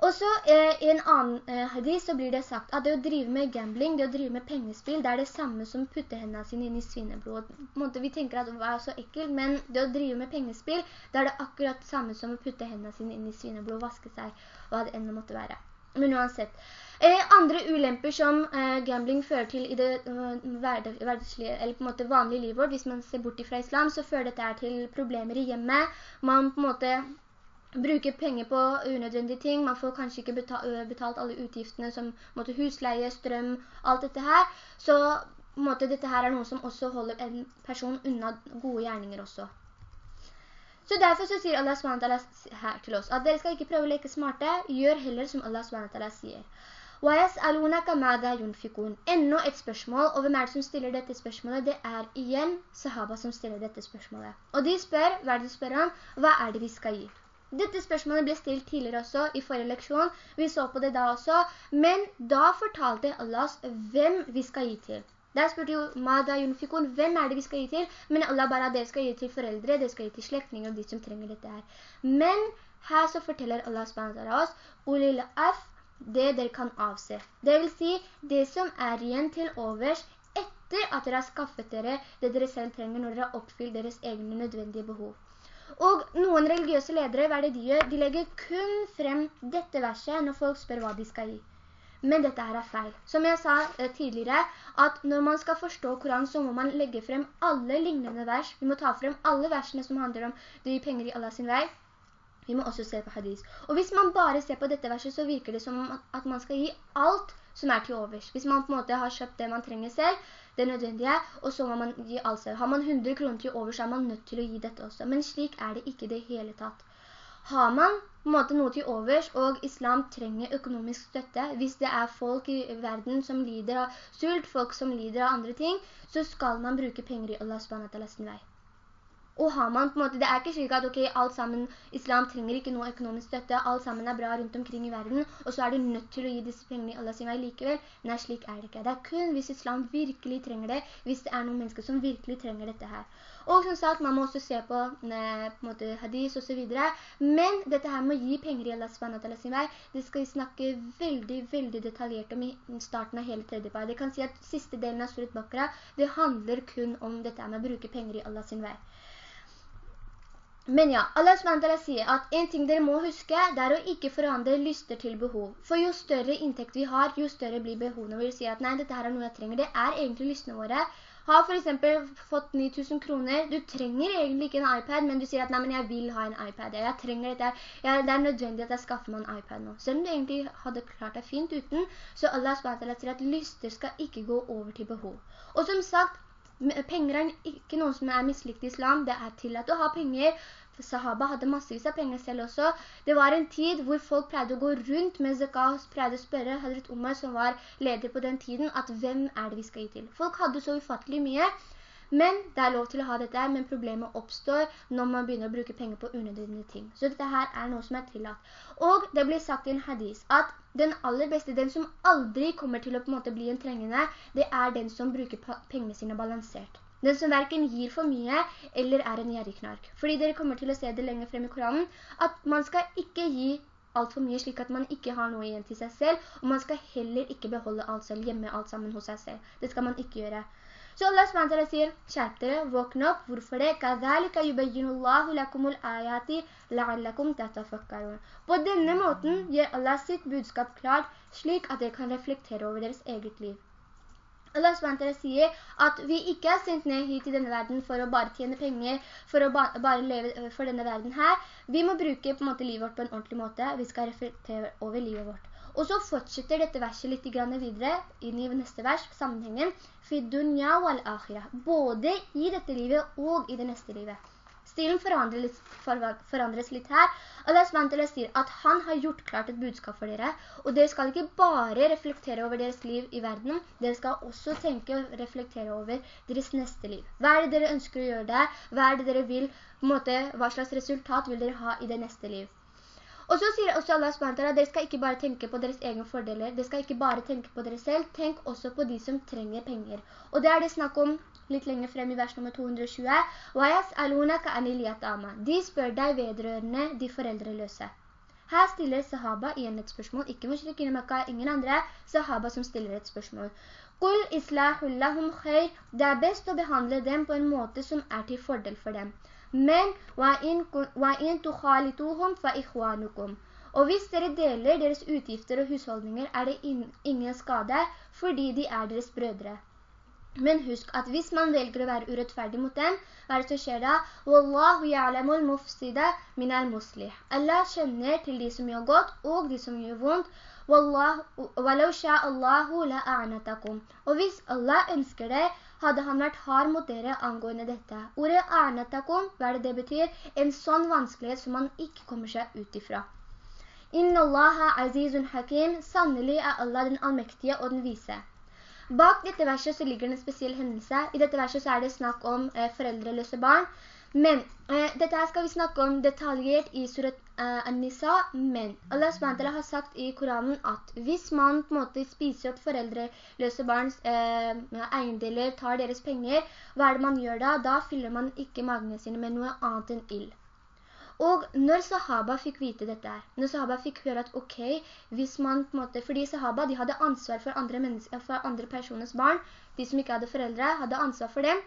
Og så eh, i en annen eh, hadith så blir det sagt at det å drive med gambling, det å drive med pengespill, det er det samme som putte hendene sine inn i svineblod. Måte, vi tenker at det var så ekkelt, men det å drive med pengespill, det er det akkurat samme som å putte hendene sine inn i svineblod, vaske seg, hva det enda måtte være. Men uansett. Eh, andre ulemper som eh, gambling fører til i det uh, hverdagslige, eller på en måte vanlige livet vårt, hvis man ser bort fra islam, så fører dette til problemer i hjemmet. Man på en måte bruker penger på unødvendige ting, man får kanskje ikke betalt alle utgiftene som måtte, husleie, strøm, alt dette her, så måtte, dette her er noe som også holder en person unna gode gjerninger også. Så derfor så sier Allah SWT her til oss, at dere skal ikke prøve å leke smarte, gjør heller som Allah SWT sier. Enda et spørsmål, og hvem er det som stiller dette spørsmålet? Det er igjen sahaba som stiller dette spørsmålet. Og de spør, hva er det de spør om? Hva er det vi skal gi? Dette spørsmålet ble stilt tidligere også, i forrige leksjon. Vi så på det da også. Men da fortalte Allah oss hvem vi skal gi til. Der spurte jo Mada Yunfikun, hvem er det vi skal gi til? Men Allah bare, dere skal gi til foreldre, dere skal gi til slektinger og de som trenger dette her. Men her så forteller Allah SWT oss, Ulil af det dere kan avse. Det vil si, det som er igjen til overs etter at dere har skaffet dere det dere selv trenger når dere har oppfylt deres egne nødvendige behov. Og noen religiøse ledere, hva er det de gjør? De legger kun frem dette verset når folk spør hva de skal gi. Men dette her er feil. Som jeg sa eh, tidligere, at når man skal forstå Koran, så må man legge frem alle lignende vers. Vi må ta frem alle versene som handler om det gir penger i Allah sin vei. Vi må også se på hadis. Og hvis man bare ser på dette verset, så virker det som at man skal gi alt som er til overs. Hvis man på en måte har kjøpt det man trenger selv, det nødvendige, og så må man gi alt selv. Har man 100 kroner til over, så er man nødt til å gi dette også. Men slik er det ikke det hele tatt. Har man måte noe til overs, og islam trenger økonomisk støtte, hvis det er folk i verden som lider av sult, folk som lider av andre ting, så skal man bruke penger i Allah SWT sin vei. Og har man på en måte, det er ikke slik at ok, alt sammen, islam trenger ikke noe økonomisk støtte, alt sammen er bra rundt omkring i verden, og så er du nødt til å gi disse pengene i Allah sin vei likevel. Nei, slik er det ikke. Det er kun hvis islam virkelig trenger det, hvis det er noen mennesker som virkelig trenger dette her. Og som sagt, man må også se på, ne, på en måte, hadis og så videre. Men dette her med å gi penger i Allah sin vei, det skal vi snakke veldig, veldig detaljert om i starten av hele tredje par. Det kan si at siste delen av Surat Bakra, det handler kun om dette med å bruke penger i Allah vei. Men ja, Allah SWT sier at en ting dere må huske, det er å ikke forandre lyster til behov. For jo større inntekt vi har, jo større blir behovene. Vi vil si at nei, dette her er noe jeg trenger. Det er egentlig lystene våre. Har for eksempel fått 9000 kroner. Du trenger egentlig ikke en iPad, men du sier at nei, men jeg vil ha en iPad. Jeg trenger dette. Ja, det er nødvendig at jeg skaffer meg en iPad nå. Selv om du egentlig hadde klart deg fint uten, så Allah SWT sier at lyster skal ikke gå over til behov. Og som sagt, penger er ikke noe som er mislikt i islam, det er tillatt å ha penger. Sahaba hadde massevis av penger selv også. Det var en tid hvor folk pleide å gå rundt med zakat, pleide å spørre Hadret Omar som var leder på den tiden, at hvem er det vi skal gi til? Folk hadde så ufattelig mye, men det er lov til å ha dette men problemet oppstår når man begynner å bruke penger på unødvendige ting. Så dette her er noe som er tillatt. Og det blir sagt i en hadis at den aller beste, den som aldri kommer til å en måte bli en trengende, det er den som bruker pengene sine balansert. Den som hverken gir for mye, eller er en gjerriknark. Fordi dere kommer til å se det lenge frem i Koranen, at man skal ikke gi alt for mye, slik at man ikke har noe igjen til seg selv, og man skal heller ikke beholde alt selv, gjemme alt sammen hos seg selv. Det skal man ikke gjøre. Så Allah SWT sier, skjerp dere, våkne opp, hvorfor det? «Kadhalika yubayyinullahu lakumul ayati la'allakum tatafakkarun». På denne måten gjør Allah sitt budskap klart, slik at dere kan reflektere over deres eget liv. Allah SWT sier at vi ikke er sendt ned hit i denne verden for å bare tjene penger, for å ba bare leve for denne verden her. Vi må bruke på en måte livet vårt på en ordentlig måte. Vi skal reflektere over livet vårt. Og så fortsetter dette verset litt videre inn i neste vers, sammenhengen, dunya wal akhirah, både i dette livet og i det neste livet. Stilen forandres, forandres litt her. Allah SWT sier at han har gjort klart et budskap for dere, og dere skal ikke bare reflektere over deres liv i verden, dere skal også tenke og reflektere over deres neste liv. Hva er det dere ønsker å gjøre der? Hva er det dere vil, måte, hva slags resultat vil dere ha i det neste liv? Og så sier også Allah SWT at dere skal ikke bare tenke på deres egne fordeler, dere skal ikke bare tenke på dere selv, tenk også på de som trenger penger. Og det er det snakk om litt lenger frem i vers nummer 220. De spør deg vedrørende de foreldreløse. Her stiller sahaba igjen et spørsmål, ikke mushrikine Mekka, ingen andre sahaba som stiller et spørsmål. Qul islahullahum khair, det er best å behandle dem på en måte som er til fordel for dem. Men وَإِن تُخَالِتُوهُمْ فَإِخْوَانُكُمْ Og hvis dere deler deres utgifter og husholdninger, er det ingen skade, fordi de er deres brødre. Men husk at hvis man velger å være urettferdig mot dem, hva er det som skjer da? «Wallahu ya'lamul mufsida minal muslih». Allah kjenner til de som gjør godt og de som gjør vondt, وَلَوْ شَاءَ اللَّهُ لَأَعْنَتَكُمْ Og hvis Allah ønsker det, hadde han vært hard mot dere angående dette. Ordet «a'natakum», hva er det det betyr? En sånn vanskelighet som man ikke kommer seg ut ifra. Inna Allaha azizun hakim, sannelig er Allah den allmektige og den vise. Bak dette verset så ligger det en spesiell hendelse. I dette verset så er det snakk om eh, foreldreløse barn. Men eh, dette her skal vi snakke om detaljert i surat An-Nisa, men Allah SWT har sagt i Koranen at hvis man på en måte spiser opp foreldreløse barns eh, eiendeler, tar deres penger, hva er det man gjør da? Da fyller man ikke magene sine med noe annet enn ild. Og når sahaba fikk vite dette her, når sahaba fikk høre at ok, hvis man på en måte, fordi sahaba de hadde ansvar for andre, for andre personers barn, de som ikke hadde foreldre hadde ansvar for dem,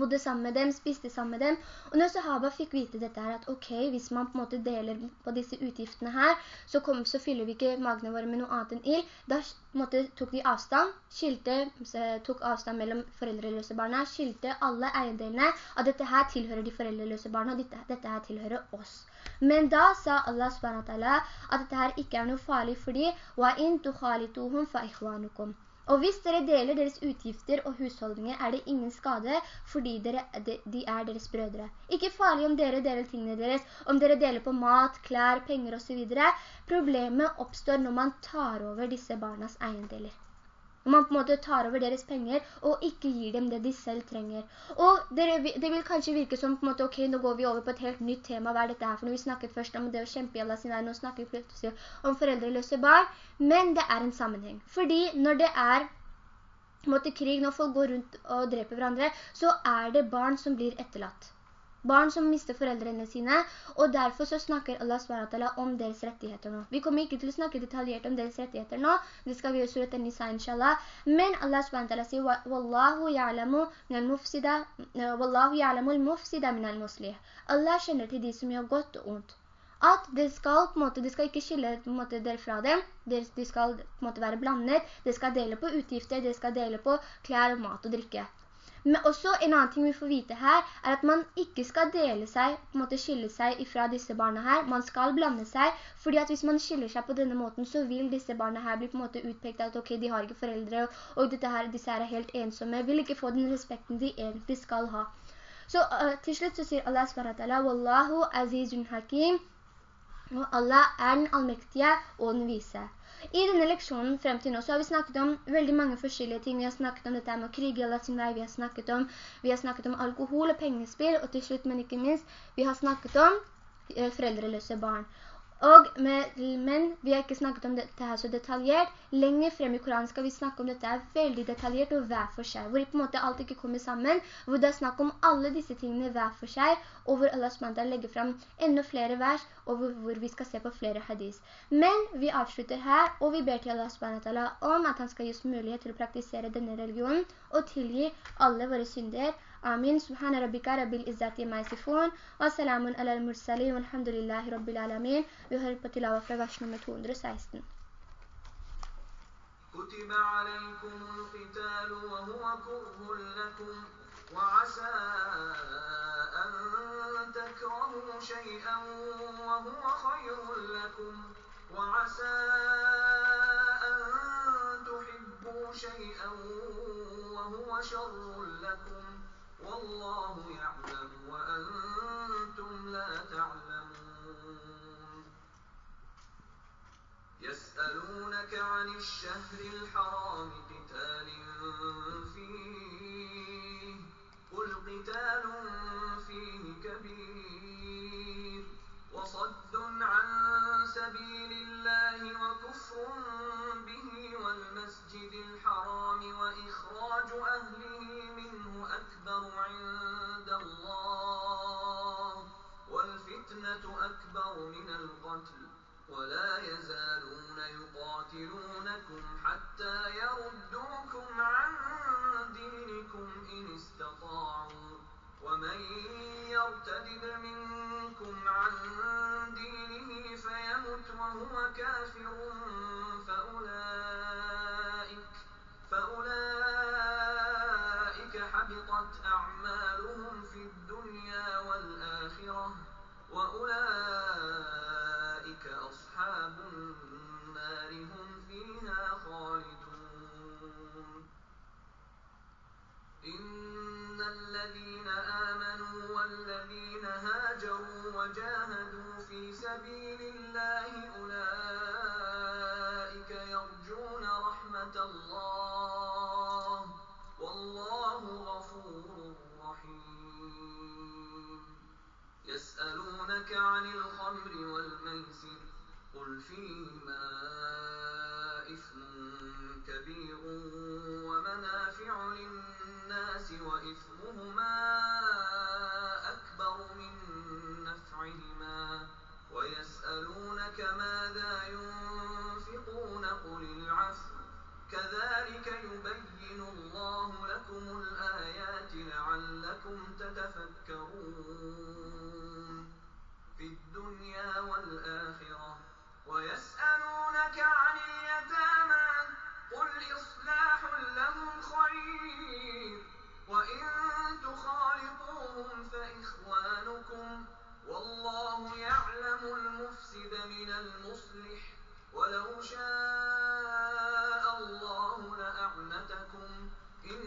bodde sammen med dem, spiste sammen med dem. Og når sahaba fikk vite dette her, at ok, hvis man på en måte deler på disse utgiftene her, så, kom, så fyller vi ikke magene våre med noe annet enn ild. Da måte, tok de avstand, skilte, tok avstand mellom foreldreløse barna, skilte alle eiendelene, at dette her tilhører de foreldreløse barna, og dette, dette her tilhører oss. Men da sa Allah SWT at dette her ikke er noe farlig for de, «Wa in tukhalituhum fa ikhwanukum». Og hvis dere deler deres utgifter og husholdninger, er det ingen skade, fordi dere, de, de er deres brødre. Ikke farlig om dere deler tingene deres, om dere deler på mat, klær, penger og så videre. Problemet oppstår når man tar over disse barnas eiendeler. Når man på en måte tar over deres penger og ikke gir dem det de selv trenger. Og dere, det vil kanskje virke som på en måte, ok, nå går vi over på et helt nytt tema, hva er dette her? For når vi snakket først om det å kjempe i Allah sin vei, nå snakker vi plutselig om foreldreløse barn, men det er en sammenheng. Fordi når det er måte, krig, når folk går rundt og dreper hverandre, så er det barn som blir etterlatt. Barn som mister foreldrene sine, og derfor så snakker Allah SWT om deres rettigheter nå. Vi kommer ikke til å snakke detaljert om deres rettigheter nå, det skal vi gjøre surat an-Nisa inshallah, men Allah SWT sier «Wallahu ya'lamu al-mufsida Wallahu ya'lamu al-mufsida min al-muslih». Allah kjenner til de som gjør godt og ondt. At det skal, på en måte, det skal ikke skille på en måte, dere fra dem, de skal på en måte være blandet, det skal dele på utgifter, det skal dele på klær, mat og drikke. Men også en annen ting vi får vite her, er at man ikke skal dele seg, på en måte skille seg ifra disse barna her. Man skal blande seg, fordi at hvis man skiller seg på denne måten, så vil disse barna her bli på en måte utpekt at ok, de har ikke foreldre, og her, disse her er helt ensomme, vil ikke få den respekten de egentlig skal ha. Så uh, til slutt så sier Allah SWT, Wallahu azizun hakim, og Allah er den allmektige og den vise. I denne leksjonen frem til nå så har vi snakket om veldig mange forskjellige ting. Vi har snakket om dette med å krige Allah sin vei, vi har om, vi har snakket om alkohol og pengespill, og til slutt, men ikke minst, vi har snakket om eh, foreldreløse barn. Og med, men vi har ikke snakket om dette her så detaljert. Lenger frem i Koranen skal vi snakke om dette her veldig detaljert og hver for seg. Hvor på en måte alt ikke kommer sammen. Hvor det er snakk om alle disse tingene hver for seg. Og hvor Allah SWT legger frem enda flere vers. Og hvor, hvor, vi skal se på flere hadis. Men vi avslutter her. Og vi ber til Allah SWT om at han skal gi oss mulighet til å praktisere denne religionen. Og tilgi alle våre synder. آمين. سبحان ربك رب العزة ما يصفون وسلام على المرسلين والحمد لله رب العالمين. Vi hører på tilava fra vers nummer 216. كتب عليكم القتال وهو كره لكم وعسى أن تكرهوا شيئا وهو خير لكم وعسى أن تحبوا شيئا وهو شر لكم. والله يعلم وأنتم لا تعلمون. يسألونك عن الشهر الحرام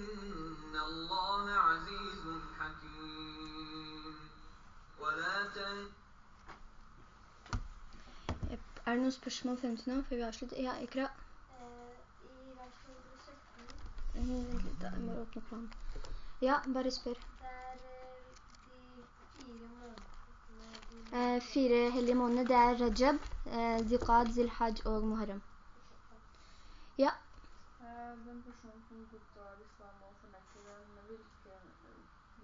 إن الله عزيز حكيم ولا تن Er det noen spørsmål frem til nå, før vi avslutter? Ja, Ikra. Eh, I vers 117, Mhm, Vent litt da, jeg må åpne planen. Ja, bare spør. der eh, de fire månedene de Eh, fire hellige måneder, det er Rajab, eh, Ziqad, Zilhaj og Muharram. Ja, Eh, Den personen som godtar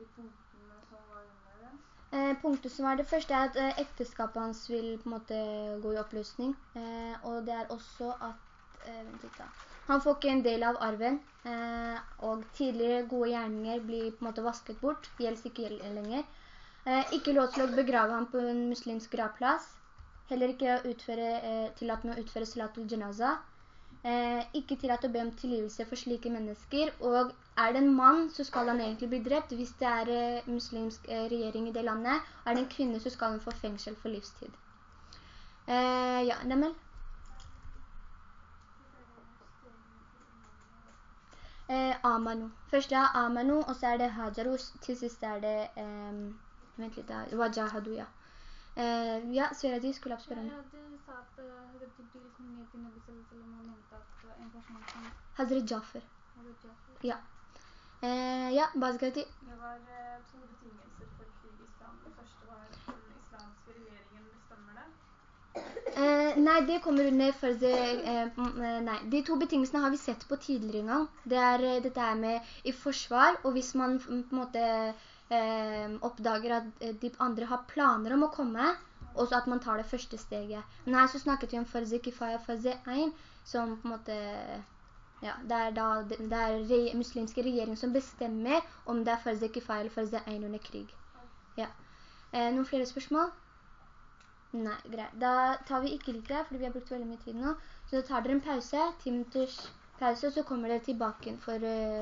de punktene som var under det? Eh, punktet som er det første er at eh, ekteskapet hans vil på en måte gå i oppløsning. Eh, og det er også at, eh, litt han får ikke en del av arven, eh, og tidligere gode gjerninger blir på en måte vasket bort, gjelds ikke lenger. Eh, ikke lov til å begrave ham på en muslimsk gravplass, heller ikke utføre, tillatt med å utføre salatul janaza, eh, ikke tillatt å be om tilgivelse for slike mennesker, og er det en mann, så skal han egentlig bli drept. Hvis det er eh, muslimsk eh, regjering i det landet, er det en kvinne, så skal han få fengsel for livstid. Eh, ja, Nemel? Eh, Amanu. Først er Amanu, og så er det Hajaru, til sist er det, eh, vent litt da, Wajahadu, ja. Eh, ja, Sveradi skulle jeg spørre om. Ja, du sa at eh, Hadri Jafar. Hadri Jafar, Ja. Eh, ja, Bazgati. det var eh, to betingelser for krig i islam. Det første var den islamske regjeringen bestemmer det. Eh, nei, det kommer under farze, eh, eh, nei, de to betingelsene har vi sett på tidligere en gang. Det er dette er med i forsvar, og hvis man på en måte oppdager at de andre har planer om å komme, og så at man tar det første steget. Men her så snakket vi om farze kifaya, farze ein, som på en måte, ja, det er da det er re muslimske regjering som bestemmer om det er farze kifai eller farze ein under krig. Ja. Eh, noen flere spørsmål? Nei, greit. Da tar vi ikke litt det, fordi vi har brukt veldig mye tid nå. Så da tar dere en pause, 10 minutters pause, så kommer dere tilbake for... eh,